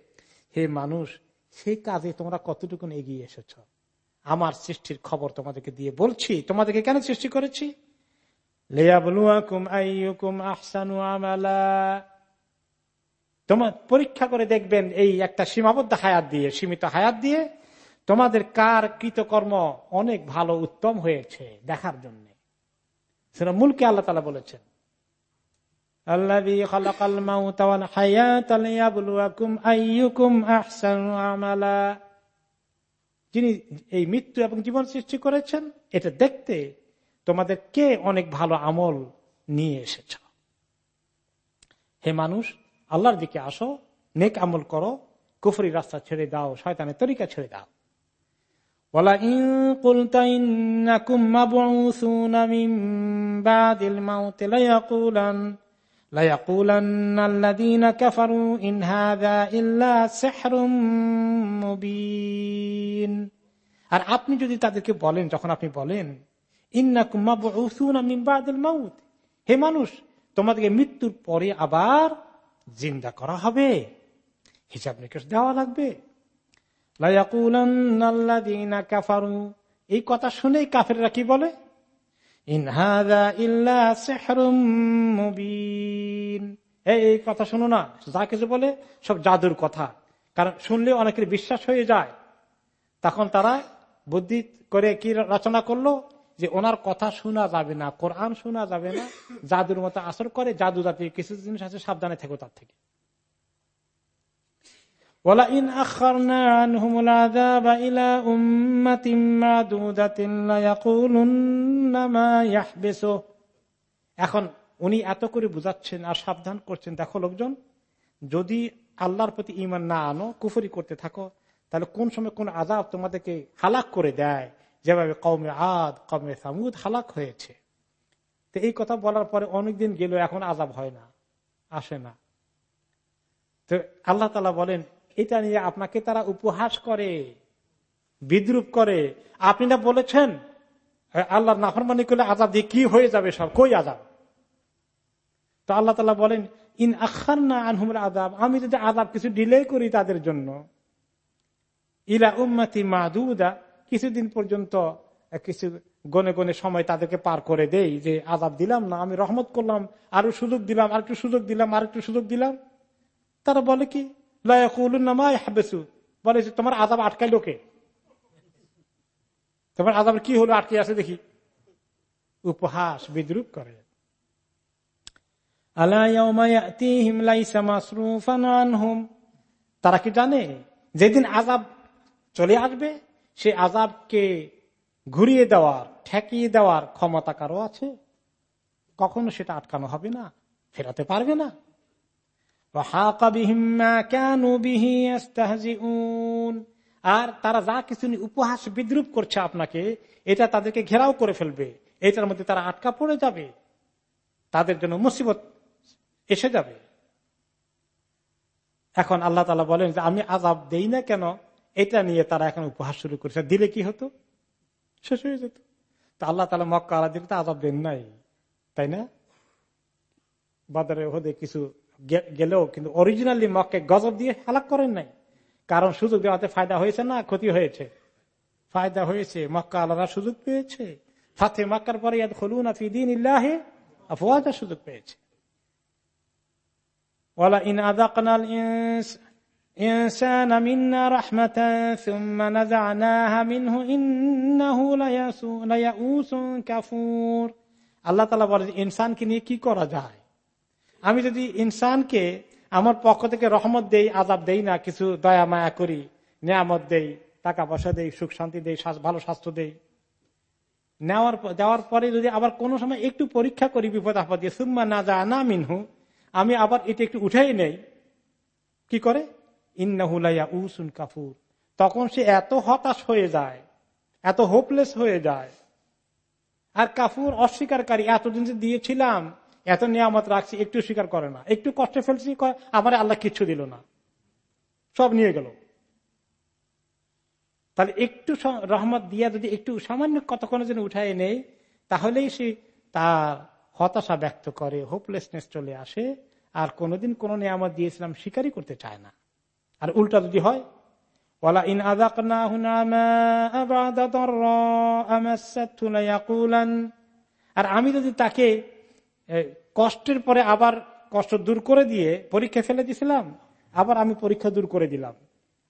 হে মানুষ, সেই কাজে তোমরা কতটুকু এগিয়ে এসেছ? আমার সৃষ্টির খবর তোমাদেরকে দিয়ে বলছি। তোমাদেরকে কেন সৃষ্টি করেছি? তোমার পরীক্ষা করে দেখবেন এই একটা সীমাবদ্ধ হায়াত দিয়ে, সীমিত হায়াত দিয়ে তোমাদের কার কৃতকর্ম অনেক ভালো, উত্তম হয়েছে দেখার জন্য। সেটা মূলকে আল্লাহ তালা বলেছেন যিনি এই মৃত্যু এবং জীবন সৃষ্টি করেছেন, এটা দেখতে তোমাদের কে অনেক ভালো আমল নিয়ে এসেছ? হে মানুষ আল্লাহর দিকে আসো, নেক আমল করো, কুফরি রাস্তা ছেড়ে দাও, শয়তানের তরিকা ছেড়ে দাও। আর আপনি যদি তাদেরকে বলেন, যখন আপনি বলেন, ইন্নাকুম মাউত, হে মানুষ, তোমাদেরকে মৃত্যুর পরে আবার জিন্দা করা হবে। হিসাব নিকেশ দেওয়া লাগবে। এই কথা শুনেই কাফেররা কি বলে? এই কথা শুনো না। যা কিছু বলে সব জাদুর কথা। কারণ শুনলে অনেকের বিশ্বাস হয়ে যায়। তখন তারা বুদ্ধি করে কি রচনা করল? যে ওনার কথা শোনা যাবে না, কোরআন শোনা যাবে না, জাদুর মতো আসর করে জাদু জাতীয় কিছু জিনিস আছে, সাবধানে থেকো তার থেকে। এখন উনি এত করে বুঝাচ্ছেন আর সাবধান করছেন, দেখো লোকজন, যদি আল্লাহর প্রতি ইমান না আনো, কুফরি করতে থাকো, তাহলে কোন সময় কোন আজাব তোমাদেরকে হালাক করে দেয়? যেভাবে কমে আদ কমে সামুদ হালাক হয়েছে। তো এই কথা বলার পরে অনেকদিন গেল এখন আজাব হয় না, আসে না। তো আল্লাহ তালা বলেন, এটা নিয়ে আপনাকে তারা উপহাস করে, বিদ্রুপ করে। আপনি না বলেছেন আল্লাহ নাফরমানি করলে আজাব দিয়ে কি হয়ে যাবে সব? কই আজাব? তো আল্লাহ তালা বলেন, ইন আখার না আনহুমের আজাব আমি যদি আজাব কিছু ডিলে করি তাদের জন্য, ইলা উম্মাতি মাদুদা কিছুদিন পর্যন্ত কিছু গনে গনে সময় তাদেরকে পার করে দেই যে আজাব দিলাম না, আমি রহমত করলাম, আরও সুযোগ দিলাম আর একটু সুযোগ দিলাম আর একটু সুযোগ দিলাম। তারা বলে কি? হাবেসু বলে যে, তোমার আজাব আটকাই লোকে তোমার আজাব কি হলো? আটকে আছে দেখি। উপহাস বিদ্রুপ করে। তারা কি জানে? যেদিন আজাব চলে আসবে সে আজাবকে ঘুরিয়ে দেওয়ার, ঠেকিয়ে দেওয়ার ক্ষমতা কারও আছে? কখনো সেটা আটকানো হবে না? ফেরাতে পারবে না? আর তারা যা কিছু উপহাস বিদ্রুপ করছে আপনাকে, এটা তাদেরকে ঘেরাও করে ফেলবে। এটার মধ্যে তারা আটকা পড়ে যাবে। তাদের জন্য মুসিবত এসে যাবে। এখন আল্লাহ তালা বলেন যে, আমি আজাব দেই না কেন? এটা নিয়ে তারা এখন উপহাস শুরু করেছে। দিলে কি হতো? শেষ হয়ে যেত। তা আল্লাহ তালা মক্কা আলা দিলে তো আজাব দেন নাই, তাই না? বাজারে হদে কিছু গেলেও কিন্তু অরিজিনালি মক্কে গজব দিয়ে হালাক করেন নাই। কারণ সুযোগ দেওয়াতে ফায়দা হয়েছে না, ক্ষতি হয়েছে। ফায়দা হয়েছে, মক্কা আলাদা সুযোগ পেয়েছে। ফাতে মক্কার পরে ইয়াদ খলুন ফিদিন ইল্লাহে আফওয়াজা সুযোগ পেয়েছে। ইনসান মিন্না রাহমাতান সুম্মা নাযা'নাহা মিনহু ইন্নাহু লায়াউসুন কাফুর আল্লাহ তাআলা বলে ইনসানকে নিয়ে কি করা যায়? আমি যদি ইনসানকে আমার পক্ষ থেকে রহমত দেই আজাব দেই না, কিছু দয়া মায়া করি, নিয়ামত দেই, টাকা পয়সা দেই, সুখ শান্তি দেই ভালো স্বাস্থ্য দেই, নেওয়ার দেওয়ার পরে যদি আবার কোনো সময় একটু পরীক্ষা করি বিপদ আপদ দিয়ে, সুম্মা না যা না মিনহু, আমি আবার এটা একটু উঠেই নেই, কি করে? ইন্নাহুলাইয়া উসুন কাফুর। তখন সে এত হতাশ হয়ে যায়, এত হোপলেস হয়ে যায়। আর কাফুর অস্বীকারী, এতদিন যে দিয়েছিলাম, এত নিয়ামত রাখছি, একটু স্বীকার করে না। একটু কষ্ট ফেলছি আমার আল্লাহ কিচ্ছু দিল না। সব নিয়ে গেল। তাহলে একটু রহমত দিয়া যদি একটু সামান্য কতক্ষণের জন্য উঠায় নেই, তাহলেই সে তার হতাশা ব্যক্ত করে হোপলেসনেস চলে আসে, আর কোনোদিন কোন নিয়ামত দিয়েছিলাম, স্বীকারই করতে চায় না। আর উল্টা যদি হয় ওলা ইন আর আমি যদি তাকে কষ্টের পরে আবার কষ্ট দূর করে দিয়ে পরীক্ষা ফেলে দিছিলাম, আবার আমি পরীক্ষা দূর করে দিলাম।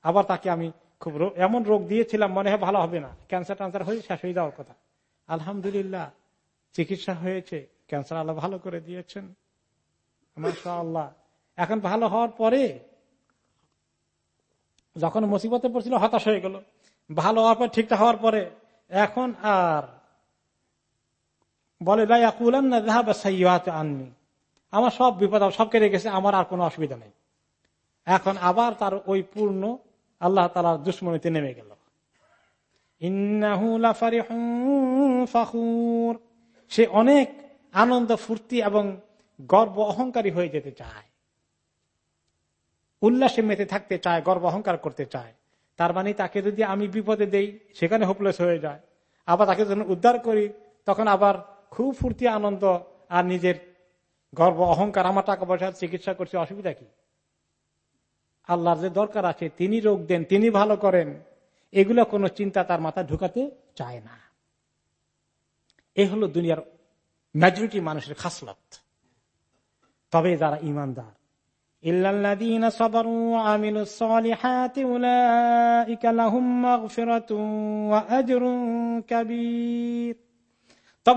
আবার তাকে আমি খুব এমন রোগ দিয়েছিলাম, মনে হয় ভালো হবে না। ক্যান্সার ট্যান্সার হয়ে শেষ হয়ে যাওয়ার কথা। আলহামদুলিল্লাহ, চিকিৎসা হয়েছে। ক্যান্সার আল্লাহ ভালো করে দিয়েছেন। মাসা আল্লাহ এখন ভালো হওয়ার পরে যখন মুসিবতে পড়ছিল, হতাশ হয়ে গেল। ভালো হওয়ার পর ঠিকঠাক হওয়ার পরে এখন আর বলে লাইকুলাম না যাহা সাইয়াতে আননি। আমার সব বিপদ, সব কেটে গেছে, আমার আর কোনো অসুবিধা নেই। এখন আবার তার ওই পূর্ণ আল্লাহ তালার দুশ্মনীতে নেমে গেল। সে অনেক আনন্দ, ফুর্তি এবং গর্ব, অহংকারী হয়ে যেতে চায়। উল্লাসে মেতে থাকতে চায়, গর্ব অহংকার করতে চায়। তার মানে তাকে যদি আমি বিপদে দেই, সেখানে হোপলেস হয়ে যায়। আবার তাকে যখন উদ্ধার করি, তখন আবার খুব ফুর্তি, আনন্দ আর নিজের গর্ব, অহংকার, আমার টাকা পয়সার চিকিৎসা করছে, অসুবিধা কি? আল্লাহর যে দরকার আছে, তিনি রোগ দেন, তিনি ভালো করেন, এগুলো কোনো চিন্তা তার মাথায় ঢুকাতে চায় না। এ হলো দুনিয়ার মেজরিটি মানুষের খাসলত। তবে যারা ইমানদার তবে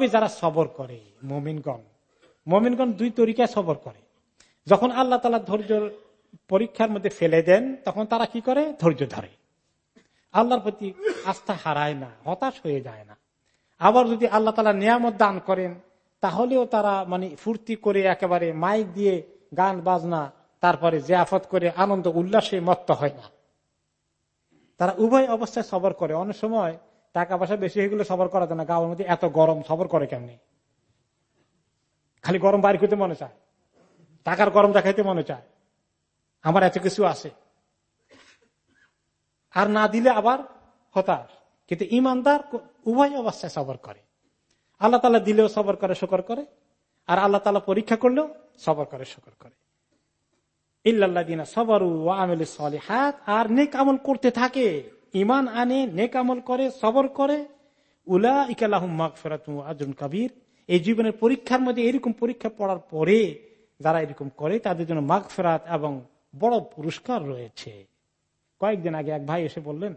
যারা সবর করে, মমিনগণ মমিনগণ দুই তরিকায় সবর করে। যখন আল্লাহ তালা ধৈর্য পরীক্ষার মধ্যে ফেলে দেন, তখন তারা কি করে? ধৈর্য ধরে। আল্লাহর প্রতি আস্থা হারায় না, হতাশ হয়ে যায় না। আবার যদি আল্লাহ তালা নিয়ামত দান করেন, তাহলেও তারা মানে ফুর্তি করে একেবারে মাইক দিয়ে গান, বাজনা তারপরে জিয়াফত করে আনন্দ, উল্লাসে মত্ত হয় না। তারা উভয় অবস্থায় সবর করে। অনেক সময় টাকা পয়সা বেশি হয়ে গেলে সবর করা যায় না। গাঁয়ের মধ্যে এত গরম, সবর করে কেমনি? খালি গরম বাড়ি করতে মনে চায়। টাকার গরম দেখাইতে মনে চায়। আমার এত কিছু আছে। আর না দিলে আবার হতাশ। কিন্তু ইমানদার উভয় অবস্থায় সবর করে। আল্লাহ তালা দিলেও সবর করে, শকর করে। আর আল্লাহ তালা পরীক্ষা করলেও সবর করে, শকর করে। ইল্লাদিনা সবরু হাত আর নেক আমল করতে থাকে। ইমান আনে, নেক আমল করে, সবর করে। উলা ইকালাহুম মাগ ফেরাত আজম কাবির। এই জীবনের পরীক্ষার মধ্যে এরকম পরীক্ষা পড়ার পরে যারা এরকম করে, তাদের জন্য মাগ ফেরাত এবং বড় পুরস্কার রয়েছে। কয়েকদিন আগে এক ভাই এসে বললেন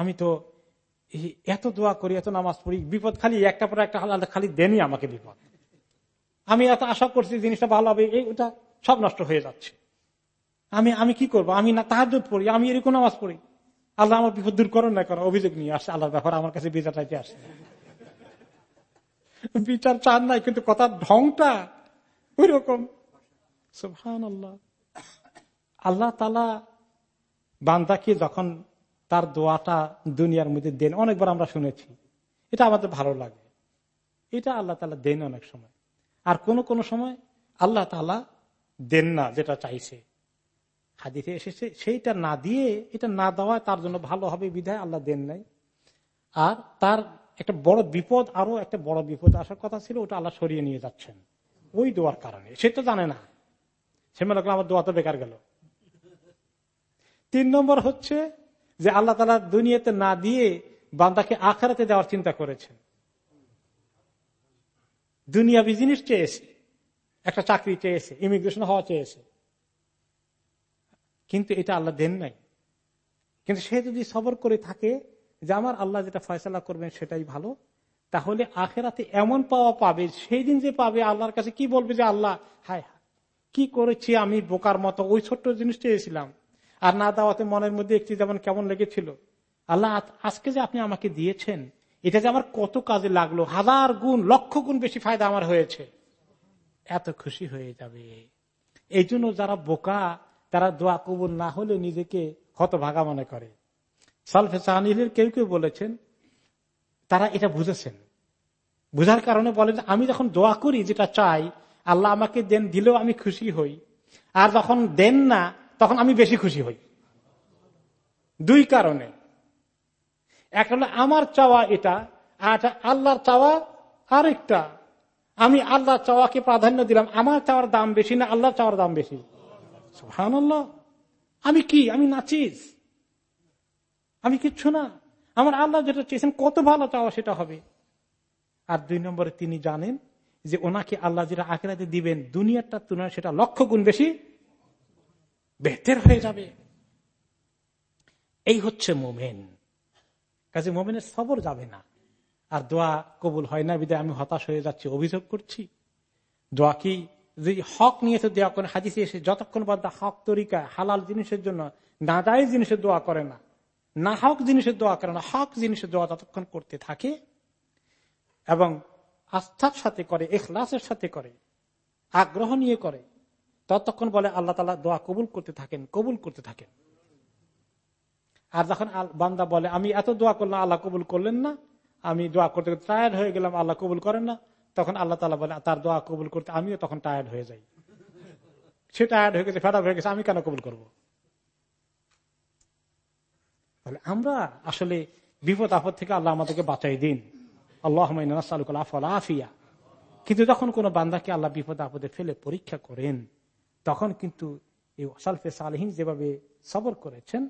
আমি তো এত দোয়া করি, এত নামাজ পড়ি, বিপদ খালি একটা পর একটা খালি দেনই আমাকে বিপদ। আমি এত আশা করছি জিনিসটা ভালো হবে, এই ওটা সব নষ্ট হয়ে যাচ্ছে। আমি আমি কি করব? আমি না তাহার পড়ি, আমি এরকম নামাজ পড়ি। আল্লাহ আমার বিপদ দূর করো না করো অভিযোগ নিয়ে আসছে আল্লাহর ব্যাপার আমার কাছে বিচার চাইতে আসছে বিচার চান নাই, কিন্তু কথার ঢংটা ওই রকম আল্লাহ আল্লাহ তালা বান্দাকে যখন তার দোয়াটা দুনিয়ার মধ্যে দেন, অনেকবার আমরা শুনেছি। এটা আমাদের ভালো লাগে। এটা আল্লাহ তালা দেন অনেক সময়। আর কোন কোন সময় আল্লাহ তালা দেন না যেটা চাইছে। হাদিতে এসেছে, সেইটা না দিয়ে, এটা না দেওয়া তার জন্য ভালো হবে বিধায় আল্লাহ দেন নাই। আর তার একটা বড় বিপদ আরও একটা বড় বিপদ আসার কথা ছিল, ওটা আল্লাহ সরিয়ে নিয়ে যাচ্ছেন। ওই দোয়ার কারণে। সে তো জানে না। সে মনে করল আমার দোয়া তো বেকার গেল। তিন নম্বর হচ্ছে যে আল্লাহ তালা দুনিয়াতে না দিয়ে বান্দাকে আখারাতে দেওয়ার চিন্তা করেছেন। দুনিয়াবি জিনিস চেয়েছে, একটা চাকরি চেয়েছে ইমিগ্রেশন হওয়া চেয়েছে। কিন্তু এটা আল্লাহ দেন নাই। কিন্তু সে যদি সবর করে থাকে যে আমার আল্লাহ যেটা ফয়সলা করবেন সেটাই ভালো, তাহলে আখেরাতে এমন পাওয়া পাবে, সেই দিন যে পাবে, আল্লাহর কাছে কি বলবে যে আল্লাহ, হায় কি করেছি আমি বোকার মতো, ওই ছোট্ট জিনিস চেয়েছিলাম। আর না দাওয়াতে মনের মধ্যে একটি যেমন কেমন লেগেছিল, আল্লাহ আজকে যে আপনি আমাকে দিয়েছেন এটা যে আমার কত কাজে লাগল, হাজার গুণ, লক্ষ গুণ বেশি ফায়দা আমার হয়েছে। এত খুশি হয়ে যাবে। এই জন্য যারা বোকা, তারা দোয়া কবুল না হলে নিজেকে হতভাগা মনে করে। সালফে সাহানিলের কেউ কেউ বলেছেন, তারা এটা বুঝেছেন। বুঝার কারণে বলেন আমি যখন দোয়া করি যেটা চাই, আল্লাহ আমাকে দেন, দিলেও আমি খুশি হই। আর যখন দেন না, তখন আমি বেশি খুশি হই। দুই কারণে। এক হলো আমার চাওয়া এটা, আর আল্লাহর চাওয়া আরেকটা। আমি আল্লাহ চাওয়াকে প্রাধান্য দিলাম। আমার চাওয়ার দাম বেশি না আল্লাহর চাওয়ার দাম বেশি? সুবহানাল্লাহ। আমি কি? আমি নাচিস। আমি কিচ্ছু না। আমার আল্লাহ যেটা চেয়েছেন, কত ভালো চাওয়া সেটা হবে। আর দুই নম্বরে তিনি জানেন যে ওনাকে আল্লাহ যেটা আখেরাতে দিবেন দুনিয়ারটা তুলনায় সেটা লক্ষ গুণ বেশি বেহতের হয়ে যাবে। এই হচ্ছে মোমেন। কাজে মোমেনের সবর যাবে না। আর দোয়া কবুল হয় না, বিদায়। আমি হতাশ হয়ে যাচ্ছি, অভিযোগ করছি। দোয়া কি? যে হক নিয়ে তো দেওয়া করে, হাদিসে এসে যতক্ষণ বাদা হক তরিকা, হালাল জিনিসের জন্য না দায় জিনিসের দোয়া করে না না হক জিনিসের দোয়া করে না, হক জিনিসের দোয়া ততক্ষণ করতে থাকে এবং আস্থার সাথে করে, এখলাসের সাথে করে, আগ্রহ নিয়ে করে, ততক্ষণ বলে আল্লাহ তালা দোয়া কবুল করতে থাকেন, কবুল করতে থাকেন। আর যখন বান্দা বলে, আমি এত দোয়া করলাম, আল্লাহ কবুল করলেন না। আমি দোয়া করতে টায়ার্ড হয়ে গেলাম, আল্লাহ কবুল করেন না। তখন আল্লাহ তালা বলে, তার দোয়া কবুল করতে আমিও তখন টায়ার্ড হয়ে যাই। সে টায়ার্ড হয়ে গেছে ফেরাপ হয়ে গেছে, আমি কেন কবুল করব? তাহলে আমরা আসলে বিপদ আপদ থেকে আল্লাহ আমাদেরকে বাঁচাই দিন। আল্লাহ আফিয়া। কিন্তু যখন কোন বান্দাকে আল্লাহ বিপদ আপদে ফেলে পরীক্ষা করেন, তখন কিন্তু এই সালফে সালহীন যেভাবে সবর করেছেন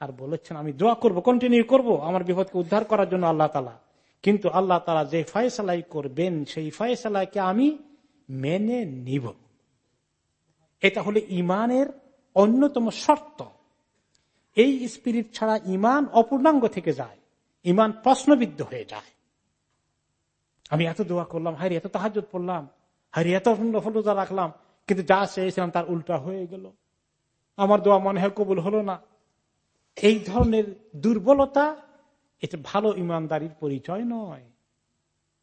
আর বলেছেন, আমি দোয়া করব কন্টিনিউ করব আমার বিপদকে উদ্ধার করার জন্য আল্লাহ তালা কিন্তু আল্লাহ তালা যে ফয়সালাই করবেন, সেই ফয়সালাকে আমি মেনে নিব। এটা হলে ইমানের অন্যতম শর্ত। এই স্পিরিট ছাড়া ইমান অপূর্ণাঙ্গ থেকে যায় ইমান প্রশ্নবিদ্ধ হয়ে যায়। আমি এত দোয়া করলাম হারি এত তাহাজ পড়লাম হারি এত ফলতা রাখলাম, কিন্তু যা চেয়েছিলাম তার উল্টা হয়ে গেল। আমার দোয়া মনে হয় কবুল হলো না। এই ধরনের দুর্বলতা, এটা ভালো ইমানদারির পরিচয় নয়।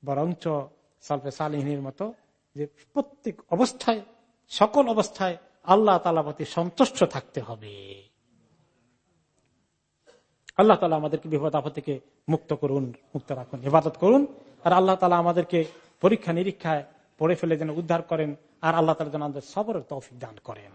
বরঞ্চ সালফে সালিহীনের মতো যে প্রত্যেক অবস্থায়, সকল অবস্থায় আল্লাহ তালা প্রতি সন্তুষ্ট থাকতে হবে। আল্লাহ তালা আমাদেরকে বিপদ আপদ থেকে মুক্ত করুন, মুক্ত রাখুন হেফাজত করুন, আর আল্লাহ তালা আমাদেরকে পরীক্ষা নিরীক্ষায় পড়ে ফেলে যেন উদ্ধার করেন, আর আল্লাহ তালা যেন আমাদের সবরের তৌফিক দান করেন।